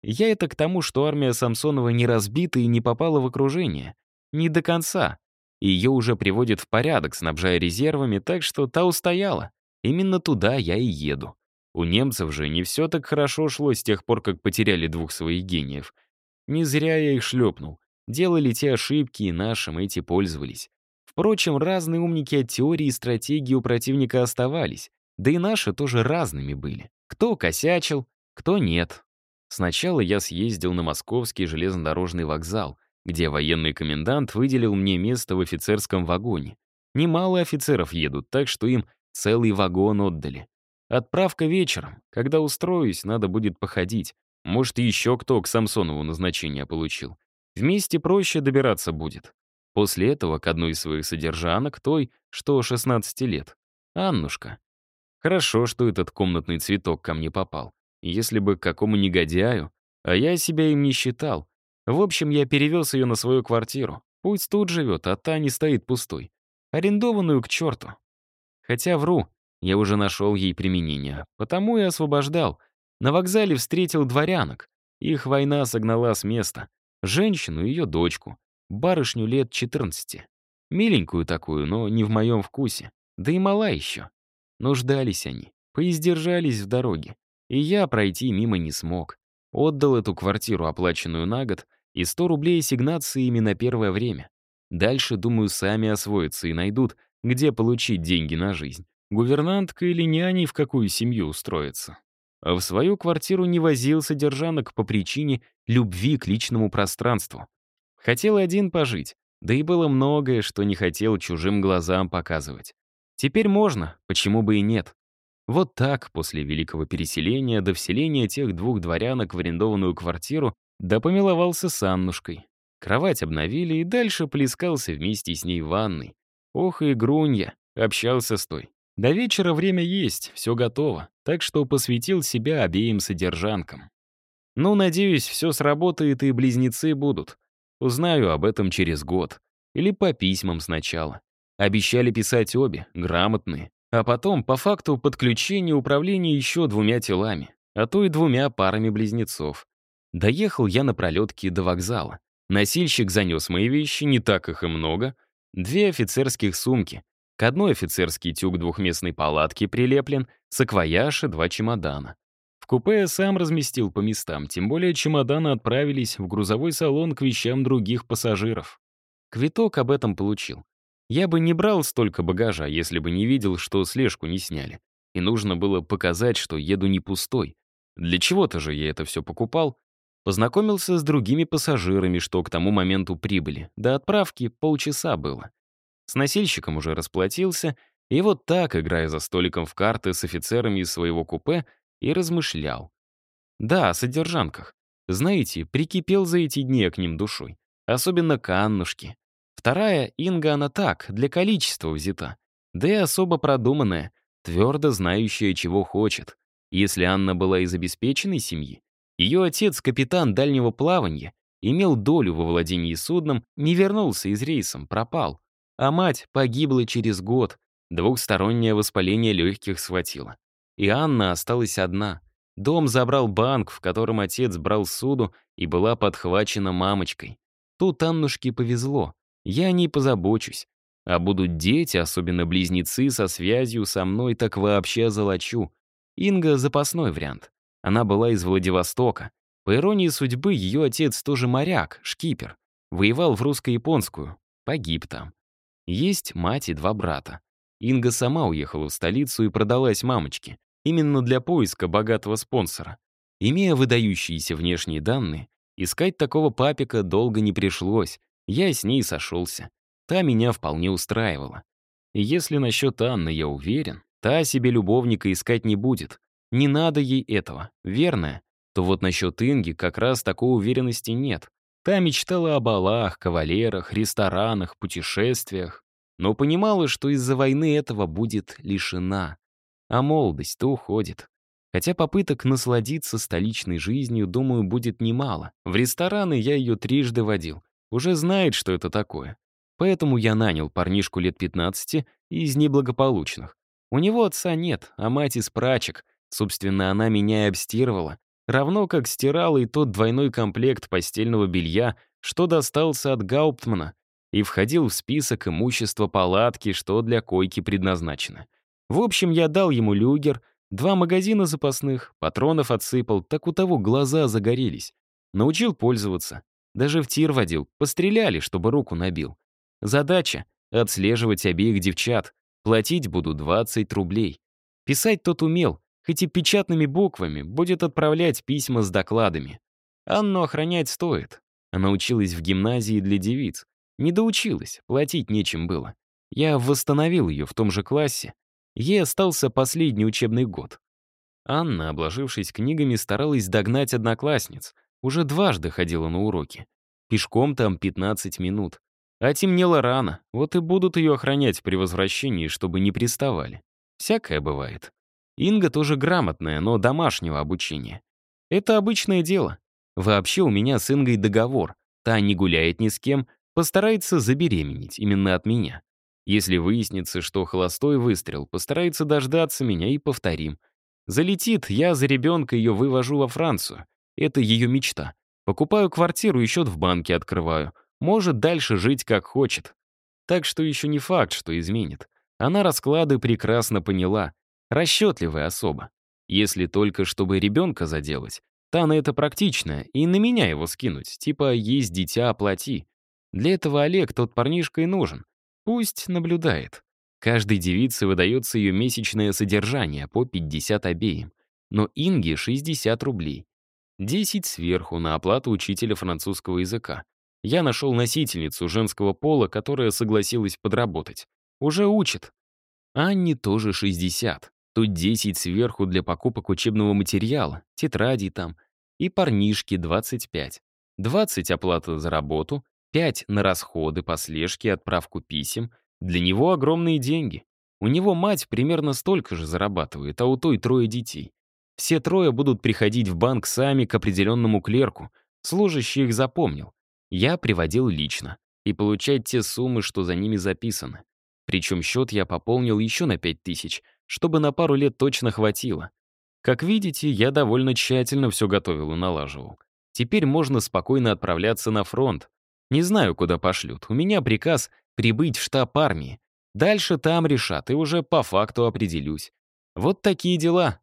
Speaker 1: Я это к тому, что армия Самсонова не разбита и не попала в окружение. Не до конца. Ее уже приводят в порядок, снабжая резервами, так что та устояла. Именно туда я и еду. У немцев же не все так хорошо шло с тех пор, как потеряли двух своих гениев. Не зря я их шлепнул. Делали те ошибки, и нашим эти пользовались. Впрочем, разные умники от теории и стратегии у противника оставались. Да и наши тоже разными были. Кто косячил, кто нет. Сначала я съездил на московский железнодорожный вокзал, где военный комендант выделил мне место в офицерском вагоне. Немало офицеров едут, так что им целый вагон отдали. Отправка вечером. Когда устроюсь, надо будет походить. Может, еще кто к Самсонову назначение получил. Вместе проще добираться будет. После этого к одной из своих содержанок, той, что 16 лет. Аннушка. Хорошо, что этот комнатный цветок ко мне попал. Если бы к какому негодяю, а я себя им не считал, в общем, я перевез ее на свою квартиру. Пусть тут живет, а та не стоит пустой. Арендованную к черту. Хотя вру, я уже нашел ей применение. Потому и освобождал. На вокзале встретил дворянок. Их война согнала с места. Женщину и ее дочку. Барышню лет 14. Миленькую такую, но не в моем вкусе. Да и мала еще. Нуждались они. Поиздержались в дороге. И я пройти мимо не смог. Отдал эту квартиру, оплаченную на год, и 100 рублей ассигнациями на первое время. Дальше, думаю, сами освоятся и найдут, где получить деньги на жизнь. Гувернантка или няней в какую семью устроиться. А в свою квартиру не возил содержанок по причине любви к личному пространству. Хотел один пожить, да и было многое, что не хотел чужим глазам показывать. Теперь можно, почему бы и нет. Вот так, после великого переселения до вселения тех двух дворянок в арендованную квартиру, да помиловался с Аннушкой. Кровать обновили и дальше плескался вместе с ней в ванной. Ох и грунья, общался с той. До вечера время есть, все готово, так что посвятил себя обеим содержанкам. Ну, надеюсь, все сработает и близнецы будут. Узнаю об этом через год. Или по письмам сначала. Обещали писать обе, грамотные. А потом, по факту подключения управления еще двумя телами, а то и двумя парами близнецов. Доехал я на пролетке до вокзала. Носильщик занес мои вещи, не так их и много. Две офицерских сумки. К одной офицерский тюк двухместной палатки прилеплен, саквояж и два чемодана. В купе я сам разместил по местам, тем более чемоданы отправились в грузовой салон к вещам других пассажиров. Квиток об этом получил. Я бы не брал столько багажа, если бы не видел, что слежку не сняли. И нужно было показать, что еду не пустой. Для чего-то же я это все покупал, Познакомился с другими пассажирами, что к тому моменту прибыли. До отправки полчаса было. С носильщиком уже расплатился, и вот так, играя за столиком в карты с офицерами из своего купе, и размышлял. Да, о содержанках. Знаете, прикипел за эти дни к ним душой. Особенно к Аннушке. Вторая, Инга, она так, для количества взята. да и особо продуманная, твердо знающая, чего хочет. Если Анна была из обеспеченной семьи, ее отец, капитан дальнего плавания, имел долю во владении судном, не вернулся из рейсом, пропал. А мать погибла через год, двухстороннее воспаление легких схватило. И Анна осталась одна. Дом забрал банк, в котором отец брал суду, и была подхвачена мамочкой. Тут Аннушке повезло. Я о ней позабочусь. А будут дети, особенно близнецы, со связью со мной, так вообще золочу. Инга — запасной вариант. Она была из Владивостока. По иронии судьбы, ее отец тоже моряк, шкипер. Воевал в русско-японскую. Погиб там. Есть мать и два брата. Инга сама уехала в столицу и продалась мамочке. Именно для поиска богатого спонсора. Имея выдающиеся внешние данные, искать такого папика долго не пришлось. Я с ней сошелся. Та меня вполне устраивала. И если насчет Анны я уверен, та себе любовника искать не будет. Не надо ей этого, верно? То вот насчет Инги как раз такой уверенности нет. Та мечтала о балах, кавалерах, ресторанах, путешествиях, но понимала, что из-за войны этого будет лишена. А молодость-то уходит. Хотя попыток насладиться столичной жизнью, думаю, будет немало. В рестораны я ее трижды водил. Уже знает, что это такое. Поэтому я нанял парнишку лет 15 из неблагополучных. У него отца нет, а мать из прачек. Собственно, она меня и обстирывала. Равно как стирала и тот двойной комплект постельного белья, что достался от Гауптмана, и входил в список имущества палатки, что для койки предназначено. В общем, я дал ему люгер, два магазина запасных, патронов отсыпал, так у того глаза загорелись. Научил пользоваться. Даже в тир водил, постреляли, чтобы руку набил. Задача — отслеживать обеих девчат. Платить буду 20 рублей. Писать тот умел, хоть и печатными буквами, будет отправлять письма с докладами. Анну охранять стоит. Она училась в гимназии для девиц. Не доучилась, платить нечем было. Я восстановил ее в том же классе. Ей остался последний учебный год. Анна, обложившись книгами, старалась догнать одноклассниц. Уже дважды ходила на уроки. Пешком там 15 минут. А темнело рано, вот и будут ее охранять при возвращении, чтобы не приставали. Всякое бывает. Инга тоже грамотная, но домашнего обучения. Это обычное дело. Вообще у меня с Ингой договор. Та не гуляет ни с кем, постарается забеременеть именно от меня. Если выяснится, что холостой выстрел, постарается дождаться меня и повторим. Залетит, я за ребенка ее вывожу во Францию. Это ее мечта. Покупаю квартиру и счет в банке открываю. Может дальше жить как хочет. Так что еще не факт, что изменит. Она расклады прекрасно поняла. Расчетливая особа. Если только чтобы ребенка заделать, та на это практичная, и на меня его скинуть, типа «есть дитя, оплати». Для этого Олег, тот парнишка, и нужен. Пусть наблюдает. Каждой девице выдается ее месячное содержание по 50 обеим. Но Инге 60 рублей. 10 сверху на оплату учителя французского языка. Я нашел носительницу женского пола, которая согласилась подработать. Уже учит. Анне тоже 60. Тут 10 сверху для покупок учебного материала, тетрадей там. И парнишки 25. 20 оплата за работу, 5 на расходы по слежке и отправку писем. Для него огромные деньги. У него мать примерно столько же зарабатывает, а у той трое детей. Все трое будут приходить в банк сами к определенному клерку. Служащий их запомнил. Я приводил лично. И получать те суммы, что за ними записаны. Причем счет я пополнил еще на 5000, чтобы на пару лет точно хватило. Как видите, я довольно тщательно все готовил и налаживал. Теперь можно спокойно отправляться на фронт, не знаю, куда пошлют. У меня приказ прибыть в штаб армии. Дальше там решат, и уже по факту определюсь. Вот такие дела.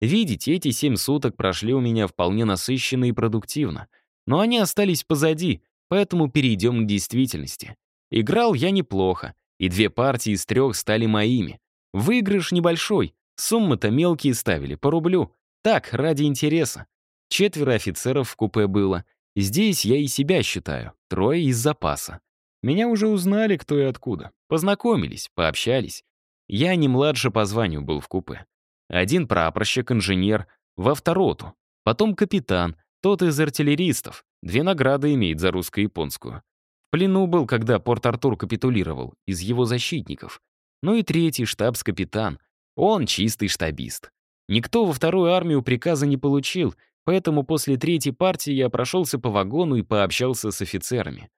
Speaker 1: Видите, эти семь суток прошли у меня вполне насыщенно и продуктивно. Но они остались позади, поэтому перейдем к действительности. Играл я неплохо, и две партии из трех стали моими. Выигрыш небольшой, суммы-то мелкие ставили, по рублю. Так, ради интереса. Четверо офицеров в купе было — Здесь я и себя считаю, трое из запаса. Меня уже узнали, кто и откуда. Познакомились, пообщались. Я не младше по званию был в купе. Один прапорщик, инженер, во второту. Потом капитан, тот из артиллеристов. Две награды имеет за русско-японскую. В плену был, когда Порт-Артур капитулировал, из его защитников. Ну и третий штабс-капитан. Он чистый штабист. Никто во вторую армию приказа не получил, поэтому после третьей партии я прошелся по вагону и пообщался с офицерами.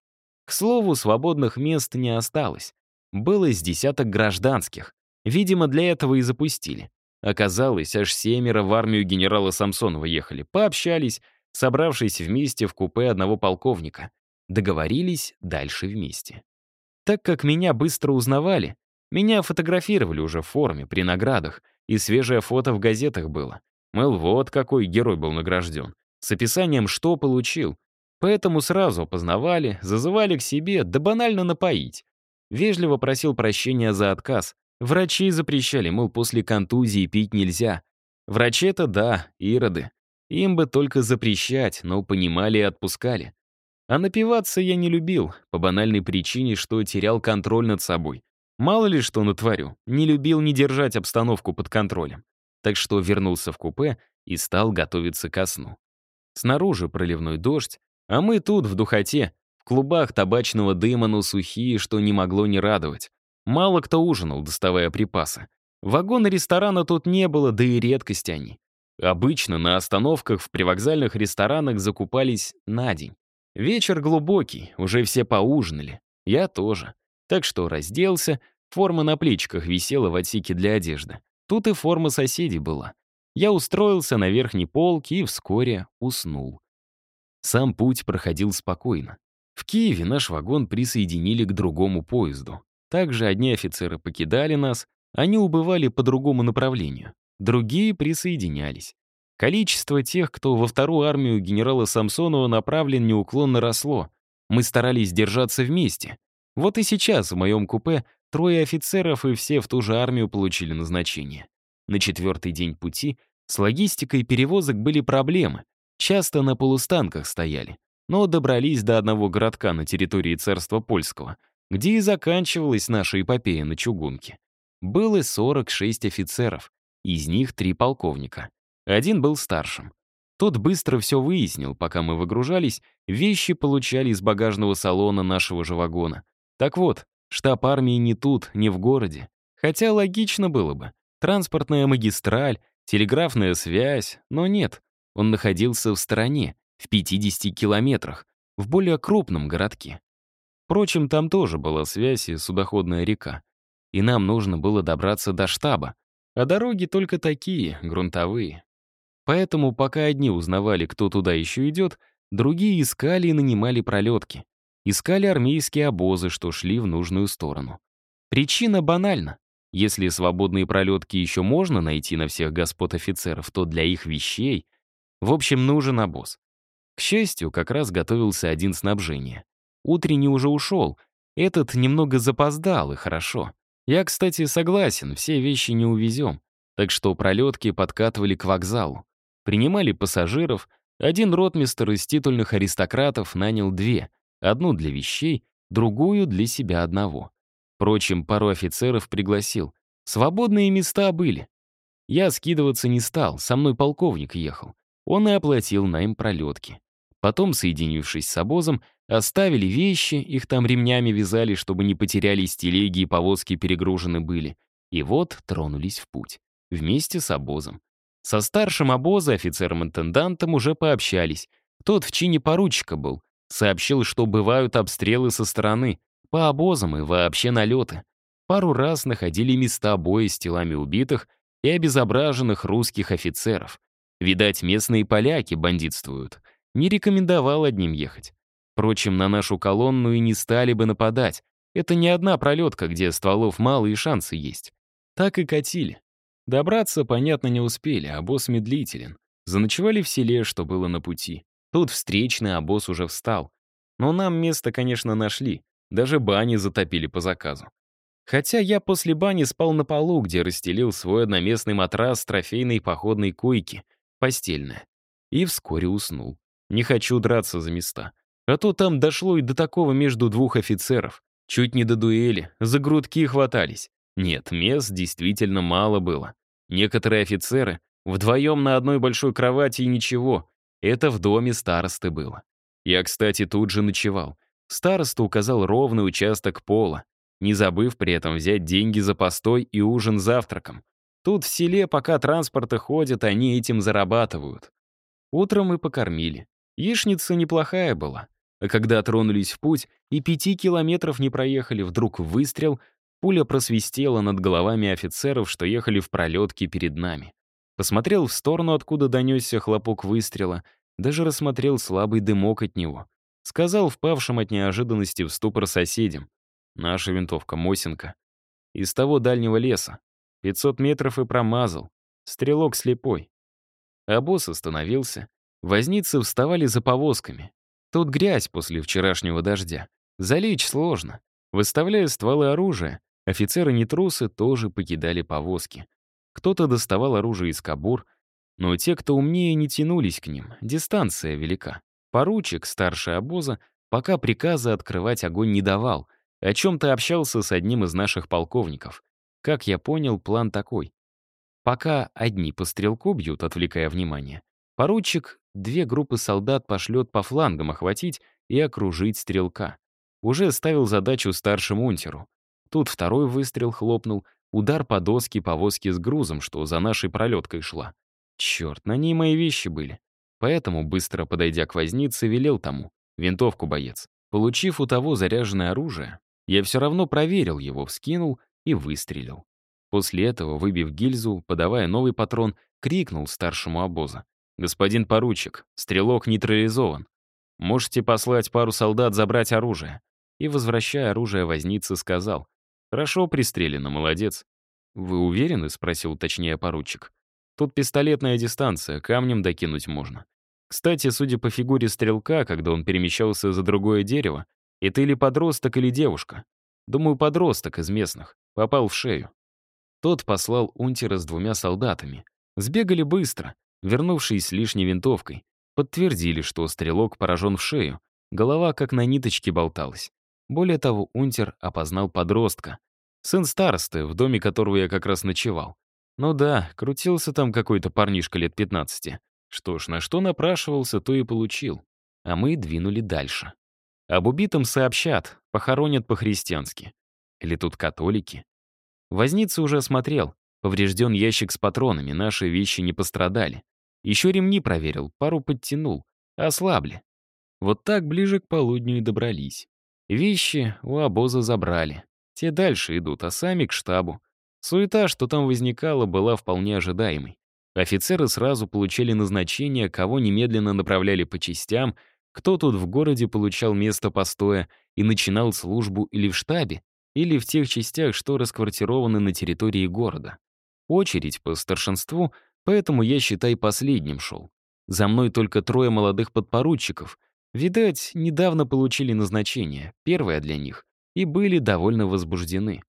Speaker 1: К слову, свободных мест не осталось. Было с десяток гражданских. Видимо, для этого и запустили. Оказалось, аж семеро в армию генерала Самсонова ехали. Пообщались, собравшись вместе в купе одного полковника. Договорились дальше вместе. Так как меня быстро узнавали, меня фотографировали уже в форме, при наградах, и свежее фото в газетах было. Мол, вот какой герой был награжден. С описанием, что получил. Поэтому сразу опознавали, зазывали к себе, да банально напоить. Вежливо просил прощения за отказ. Врачи запрещали, мол, после контузии пить нельзя. Врачи-то да, ироды. Им бы только запрещать, но понимали и отпускали. А напиваться я не любил, по банальной причине, что терял контроль над собой. Мало ли что натворю, не любил не держать обстановку под контролем. Так что вернулся в купе и стал готовиться ко сну. Снаружи проливной дождь, а мы тут, в духоте, в клубах табачного дыма, но сухие, что не могло не радовать. Мало кто ужинал, доставая припасы. Вагона ресторана тут не было, да и редкость они. Обычно на остановках в привокзальных ресторанах закупались на день. Вечер глубокий, уже все поужинали. Я тоже. Так что разделся, форма на плечиках висела в отсеке для одежды. Тут и форма соседей была. Я устроился на верхней полке и вскоре уснул. Сам путь проходил спокойно. В Киеве наш вагон присоединили к другому поезду. Также одни офицеры покидали нас, они убывали по другому направлению. Другие присоединялись. Количество тех, кто во вторую армию генерала Самсонова направлен, неуклонно росло. Мы старались держаться вместе. Вот и сейчас в моем купе трое офицеров и все в ту же армию получили назначение. На четвертый день пути с логистикой перевозок были проблемы. Часто на полустанках стояли. Но добрались до одного городка на территории царства польского, где и заканчивалась наша эпопея на чугунке. Было 46 офицеров, из них три полковника. Один был старшим. Тот быстро все выяснил, пока мы выгружались, вещи получали из багажного салона нашего же вагона. Так вот, штаб армии не тут, не в городе. Хотя логично было бы. Транспортная магистраль, телеграфная связь, но нет. Он находился в стороне, в 50 километрах, в более крупном городке. Впрочем, там тоже была связь и судоходная река. И нам нужно было добраться до штаба. А дороги только такие, грунтовые. Поэтому пока одни узнавали, кто туда еще идет, другие искали и нанимали пролетки. Искали армейские обозы, что шли в нужную сторону. Причина банальна. Если свободные пролетки еще можно найти на всех господ офицеров, то для их вещей... В общем, нужен обоз. К счастью, как раз готовился один снабжение. Утренний уже ушел. Этот немного запоздал, и хорошо. Я, кстати, согласен, все вещи не увезем. Так что пролетки подкатывали к вокзалу принимали пассажиров, один ротмистер из титульных аристократов нанял две, одну для вещей, другую для себя одного. Впрочем, пару офицеров пригласил. Свободные места были. Я скидываться не стал, со мной полковник ехал. Он и оплатил найм пролетки. Потом, соединившись с обозом, оставили вещи, их там ремнями вязали, чтобы не потерялись телеги и повозки перегружены были. И вот тронулись в путь. Вместе с обозом. Со старшим обоза офицером-интендантом уже пообщались. Тот в чине поручика был. Сообщил, что бывают обстрелы со стороны, по обозам и вообще налеты. Пару раз находили места боя с телами убитых и обезображенных русских офицеров. Видать, местные поляки бандитствуют. Не рекомендовал одним ехать. Впрочем, на нашу колонну и не стали бы нападать. Это не одна пролетка, где стволов мало и шансы есть. Так и катили. Добраться, понятно, не успели, а босс медлителен. Заночевали в селе, что было на пути. Тут встречный, босс уже встал. Но нам место, конечно, нашли. Даже бани затопили по заказу. Хотя я после бани спал на полу, где расстелил свой одноместный матрас с трофейной походной койки, постельная. И вскоре уснул. Не хочу драться за места. А то там дошло и до такого между двух офицеров. Чуть не до дуэли, за грудки хватались. Нет, мест действительно мало было. Некоторые офицеры вдвоем на одной большой кровати и ничего. Это в доме старосты было. Я, кстати, тут же ночевал. Староста указал ровный участок пола. не забыв при этом взять деньги за постой и ужин завтраком. Тут в селе, пока транспорты ходят, они этим зарабатывают. Утром мы покормили. Яичница неплохая была. А когда тронулись в путь и пяти километров не проехали, вдруг выстрел, пуля просвистела над головами офицеров, что ехали в пролетке перед нами. Посмотрел в сторону, откуда донесся хлопок выстрела, даже рассмотрел слабый дымок от него. Сказал впавшим от неожиданности в ступор соседям. Наша винтовка Мосинка. Из того дальнего леса. 500 метров и промазал. Стрелок слепой. А босс остановился. Возницы вставали за повозками. Тут грязь после вчерашнего дождя. Залечь сложно. Выставляя стволы оружия, офицеры не трусы тоже покидали повозки. Кто-то доставал оружие из кобур, но те, кто умнее, не тянулись к ним. Дистанция велика. Поручик, старший обоза, пока приказа открывать огонь не давал, о чем-то общался с одним из наших полковников. Как я понял, план такой. Пока одни по стрелку бьют, отвлекая внимание, поручик две группы солдат пошлет по флангам охватить и окружить стрелка. Уже ставил задачу старшему унтеру. Тут второй выстрел хлопнул, удар по доске повозки с грузом, что за нашей пролеткой шла. Черт, на ней мои вещи были. Поэтому, быстро подойдя к вознице, велел тому. Винтовку, боец. Получив у того заряженное оружие, я все равно проверил его, вскинул и выстрелил. После этого, выбив гильзу, подавая новый патрон, крикнул старшему обоза. «Господин поручик, стрелок нейтрализован. Можете послать пару солдат забрать оружие». И, возвращая оружие, возница сказал. «Хорошо пристрелено, молодец». «Вы уверены?» — спросил точнее поручик. Тут пистолетная дистанция, камнем докинуть можно. Кстати, судя по фигуре стрелка, когда он перемещался за другое дерево, это или подросток, или девушка. Думаю, подросток из местных. Попал в шею. Тот послал унтера с двумя солдатами. Сбегали быстро, вернувшись с лишней винтовкой. Подтвердили, что стрелок поражен в шею. Голова как на ниточке болталась. Более того, унтер опознал подростка. Сын старосты, в доме которого я как раз ночевал. Ну да, крутился там какой-то парнишка лет 15. Что ж, на что напрашивался, то и получил. А мы двинули дальше. Об убитом сообщат, похоронят по-христиански. Или тут католики? Возница уже осмотрел. Поврежден ящик с патронами, наши вещи не пострадали. Еще ремни проверил, пару подтянул. Ослабли. Вот так ближе к полудню и добрались. Вещи у обоза забрали. Те дальше идут, а сами к штабу. Суета, что там возникала, была вполне ожидаемой. Офицеры сразу получили назначение, кого немедленно направляли по частям, кто тут в городе получал место постоя и начинал службу или в штабе, или в тех частях, что расквартированы на территории города. Очередь по старшинству, поэтому я, считай, последним шел. За мной только трое молодых подпоручиков. Видать, недавно получили назначение, первое для них, и были довольно возбуждены.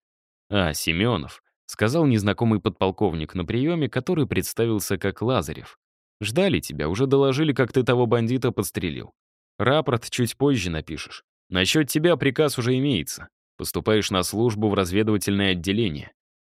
Speaker 1: А, Семенов. Сказал незнакомый подполковник на приеме, который представился как Лазарев. «Ждали тебя, уже доложили, как ты того бандита подстрелил. Рапорт чуть позже напишешь. Насчет тебя приказ уже имеется. Поступаешь на службу в разведывательное отделение.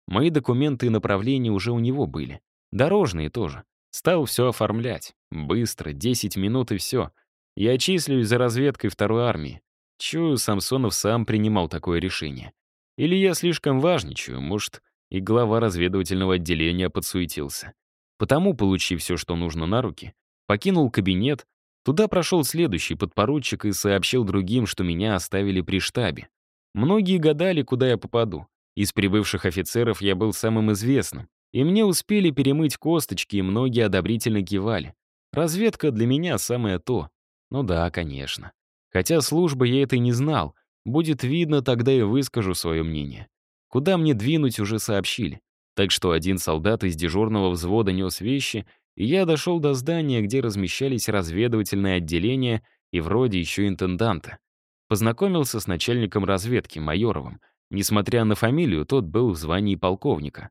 Speaker 1: Мои документы и направления уже у него были. Дорожные тоже. Стал все оформлять. Быстро, 10 минут и все. Я числюсь за разведкой второй армии. Чую, Самсонов сам принимал такое решение. Или я слишком важничаю, может, и глава разведывательного отделения подсуетился. Потому, получив все, что нужно на руки, покинул кабинет, туда прошел следующий подпоручик и сообщил другим, что меня оставили при штабе. Многие гадали, куда я попаду. Из прибывших офицеров я был самым известным, и мне успели перемыть косточки, и многие одобрительно кивали. Разведка для меня самое то. Ну да, конечно. Хотя службы я это не знал. Будет видно, тогда и выскажу свое мнение. Куда мне двинуть, уже сообщили. Так что один солдат из дежурного взвода нес вещи, и я дошел до здания, где размещались разведывательные отделения и вроде еще интенданта. Познакомился с начальником разведки, Майоровым. Несмотря на фамилию, тот был в звании полковника.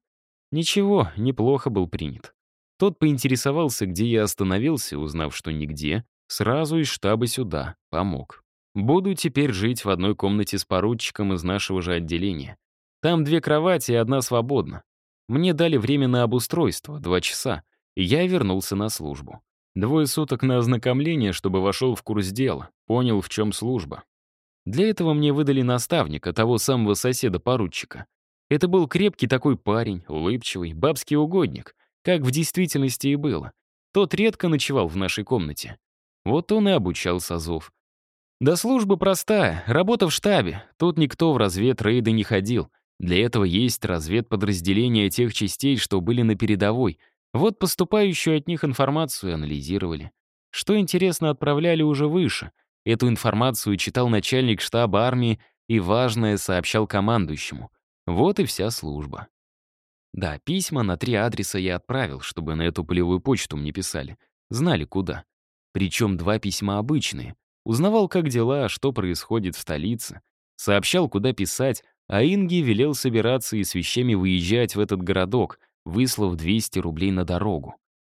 Speaker 1: Ничего, неплохо был принят. Тот поинтересовался, где я остановился, узнав, что нигде, сразу из штаба сюда, помог. Буду теперь жить в одной комнате с поручиком из нашего же отделения. Там две кровати и одна свободна. Мне дали время на обустройство, два часа, и я вернулся на службу. Двое суток на ознакомление, чтобы вошел в курс дела, понял, в чем служба. Для этого мне выдали наставника, того самого соседа-поручика. Это был крепкий такой парень, улыбчивый, бабский угодник, как в действительности и было. Тот редко ночевал в нашей комнате. Вот он и обучал Сазов. Да служба простая, работа в штабе. Тут никто в разведрейды не ходил. Для этого есть разведподразделения тех частей, что были на передовой. Вот поступающую от них информацию анализировали. Что интересно, отправляли уже выше. Эту информацию читал начальник штаба армии и важное сообщал командующему. Вот и вся служба. Да, письма на три адреса я отправил, чтобы на эту полевую почту мне писали. Знали, куда. Причем два письма обычные. Узнавал, как дела, что происходит в столице. Сообщал, куда писать, а Инги велел собираться и с вещами выезжать в этот городок, выслав 200 рублей на дорогу.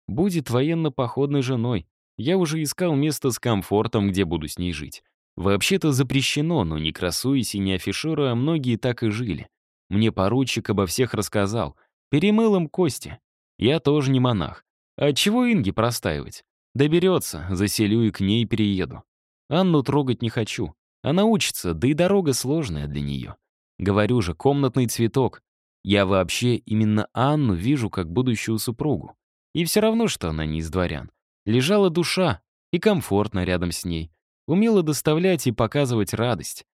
Speaker 1: Будет военно-походной женой. Я уже искал место с комфортом, где буду с ней жить. Вообще-то запрещено, но не красуясь и не афишируя, многие так и жили. Мне поручик обо всех рассказал. Перемыл им кости. Я тоже не монах. А чего Инги простаивать? Доберется, заселю и к ней перееду. Анну трогать не хочу. Она учится, да и дорога сложная для нее. Говорю же, комнатный цветок. Я вообще именно Анну вижу как будущую супругу. И все равно, что она не из дворян. Лежала душа, и комфортно рядом с ней. Умела доставлять и показывать радость.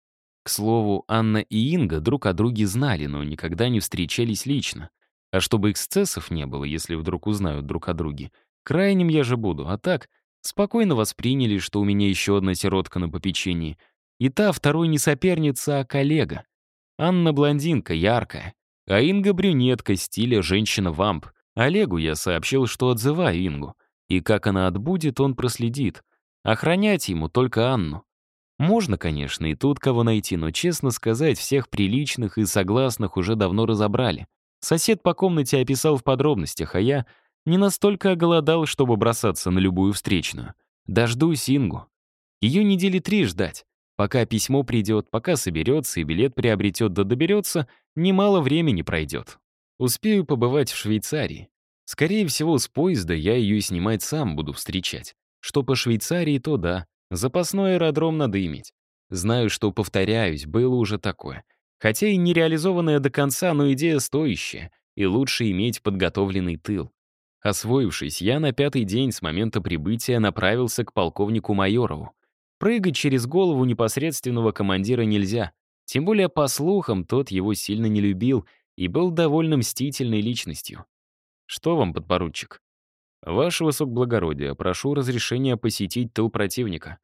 Speaker 1: К слову, Анна и Инга друг о друге знали, но никогда не встречались лично. А чтобы эксцессов не было, если вдруг узнают друг о друге, крайним я же буду, а так спокойно восприняли, что у меня еще одна сиротка на попечении. И та второй не соперница, а коллега. Анна блондинка, яркая, а Инга брюнетка стиля женщина-вамп. Олегу я сообщил, что отзываю Ингу. И как она отбудет, он проследит. Охранять ему только Анну. Можно, конечно, и тут кого найти, но, честно сказать, всех приличных и согласных уже давно разобрали. Сосед по комнате описал в подробностях, а я не настолько оголодал, чтобы бросаться на любую встречную. Дождусь Ингу. Ее недели три ждать. Пока письмо придет, пока соберется и билет приобретет да доберется, немало времени пройдет. Успею побывать в Швейцарии. Скорее всего, с поезда я ее снимать сам буду встречать. Что по Швейцарии, то да. Запасной аэродром надо иметь. Знаю, что, повторяюсь, было уже такое. Хотя и не реализованная до конца, но идея стоящая, и лучше иметь подготовленный тыл. Освоившись, я на пятый день с момента прибытия направился к полковнику Майорову. Прыгать через голову непосредственного командира нельзя. Тем более, по слухам, тот его сильно не любил и был довольно мстительной личностью. «Что вам, подпоручик?» «Ваше высокоблагородие, прошу разрешения посетить тыл противника.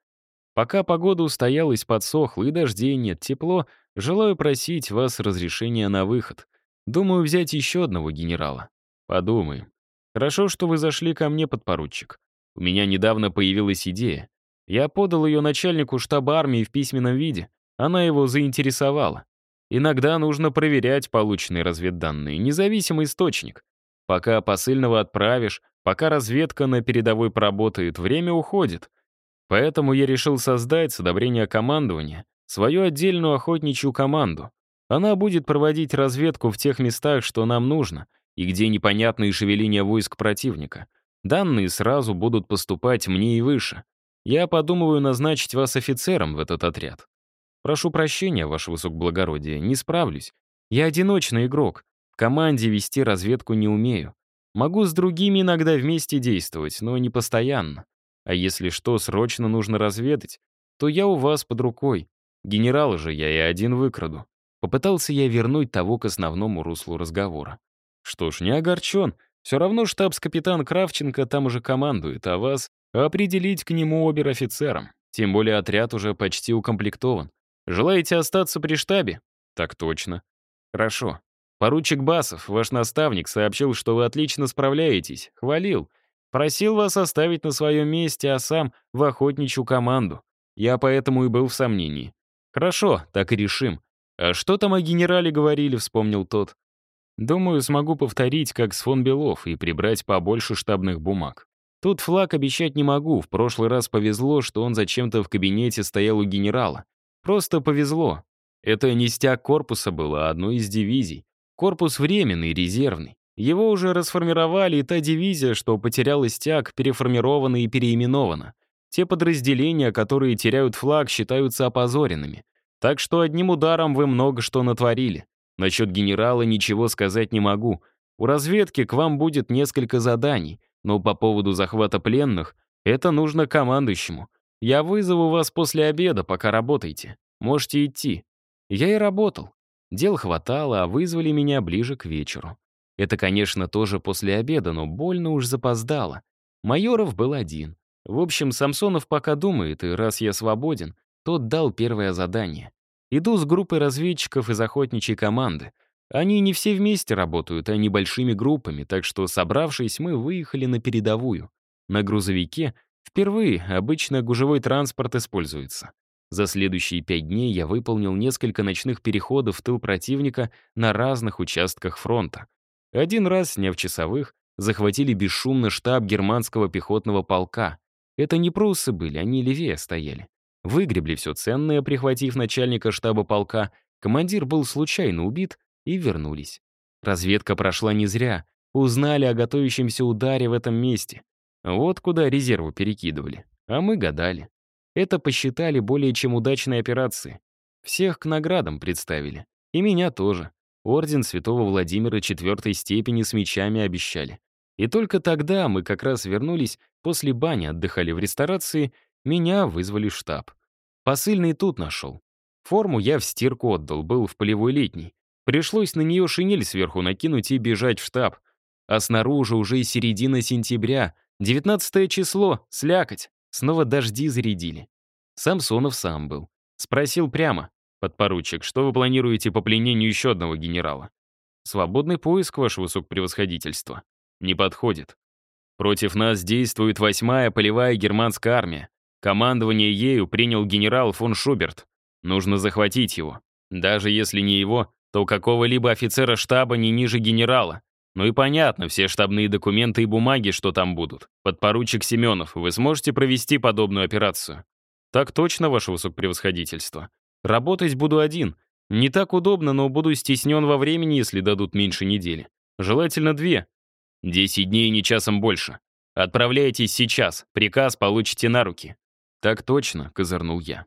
Speaker 1: Пока погода устоялась, подсохла и дождей нет, тепло, желаю просить вас разрешения на выход. Думаю взять еще одного генерала. Подумаем. Хорошо, что вы зашли ко мне, подпоручик. У меня недавно появилась идея. Я подал ее начальнику штаба армии в письменном виде. Она его заинтересовала. Иногда нужно проверять полученные разведданные, независимый источник. Пока посыльного отправишь, Пока разведка на передовой поработает, время уходит. Поэтому я решил создать с одобрения командования свою отдельную охотничью команду. Она будет проводить разведку в тех местах, что нам нужно, и где непонятные шевеления войск противника. Данные сразу будут поступать мне и выше. Я подумываю назначить вас офицером в этот отряд. Прошу прощения, ваше высокоблагородие, не справлюсь. Я одиночный игрок. В команде вести разведку не умею. Могу с другими иногда вместе действовать, но не постоянно. А если что срочно нужно разведать, то я у вас под рукой. Генерал же я и один выкраду. Попытался я вернуть того к основному руслу разговора. Что ж, не огорчен. Все равно штабс-капитан Кравченко там уже командует, а вас определить к нему обер-офицером. Тем более отряд уже почти укомплектован. Желаете остаться при штабе? Так точно. Хорошо. Поручик Басов, ваш наставник, сообщил, что вы отлично справляетесь. Хвалил. Просил вас оставить на своем месте, а сам в охотничью команду. Я поэтому и был в сомнении. Хорошо, так и решим. А что там о генерале говорили, вспомнил тот. Думаю, смогу повторить, как с фон Белов, и прибрать побольше штабных бумаг. Тут флаг обещать не могу, в прошлый раз повезло, что он зачем-то в кабинете стоял у генерала. Просто повезло. Это не стяг корпуса было, а одной из дивизий. Корпус временный, резервный. Его уже расформировали, и та дивизия, что потеряла стяг, переформирована и переименована. Те подразделения, которые теряют флаг, считаются опозоренными. Так что одним ударом вы много что натворили. Насчет генерала ничего сказать не могу. У разведки к вам будет несколько заданий, но по поводу захвата пленных это нужно командующему. Я вызову вас после обеда, пока работаете. Можете идти. Я и работал. Дел хватало, а вызвали меня ближе к вечеру. Это, конечно, тоже после обеда, но больно уж запоздало. Майоров был один. В общем, Самсонов пока думает, и раз я свободен, тот дал первое задание. Иду с группой разведчиков из охотничьей команды. Они не все вместе работают, а небольшими группами, так что, собравшись, мы выехали на передовую. На грузовике впервые обычно гужевой транспорт используется. За следующие пять дней я выполнил несколько ночных переходов в тыл противника на разных участках фронта. Один раз, сняв часовых, захватили бесшумно штаб германского пехотного полка. Это не пруссы были, они левее стояли. Выгребли все ценное, прихватив начальника штаба полка. Командир был случайно убит, и вернулись. Разведка прошла не зря. Узнали о готовящемся ударе в этом месте. Вот куда резервы перекидывали. А мы гадали. Это посчитали более чем удачной операцией. Всех к наградам представили. И меня тоже. Орден Святого Владимира четвертой степени с мечами обещали. И только тогда мы как раз вернулись, после бани отдыхали в ресторации, меня вызвали в штаб. Посыльный тут нашел. Форму я в стирку отдал, был в полевой летний. Пришлось на нее шинель сверху накинуть и бежать в штаб. А снаружи уже середина сентября, 19 число, слякоть. Снова дожди зарядили. Самсонов сам был. Спросил прямо. «Подпоручик, что вы планируете по пленению еще одного генерала?» «Свободный поиск, ваше высокопревосходительство». «Не подходит. Против нас действует восьмая полевая германская армия. Командование ею принял генерал фон Шуберт. Нужно захватить его. Даже если не его, то какого-либо офицера штаба не ниже генерала. Ну и понятно, все штабные документы и бумаги, что там будут. Подпоручик Семенов, вы сможете провести подобную операцию? Так точно, ваше высокопревосходительство. Работать буду один. Не так удобно, но буду стеснен во времени, если дадут меньше недели. Желательно две. Десять дней, не часом больше. Отправляйтесь сейчас. Приказ получите на руки. Так точно, козырнул я.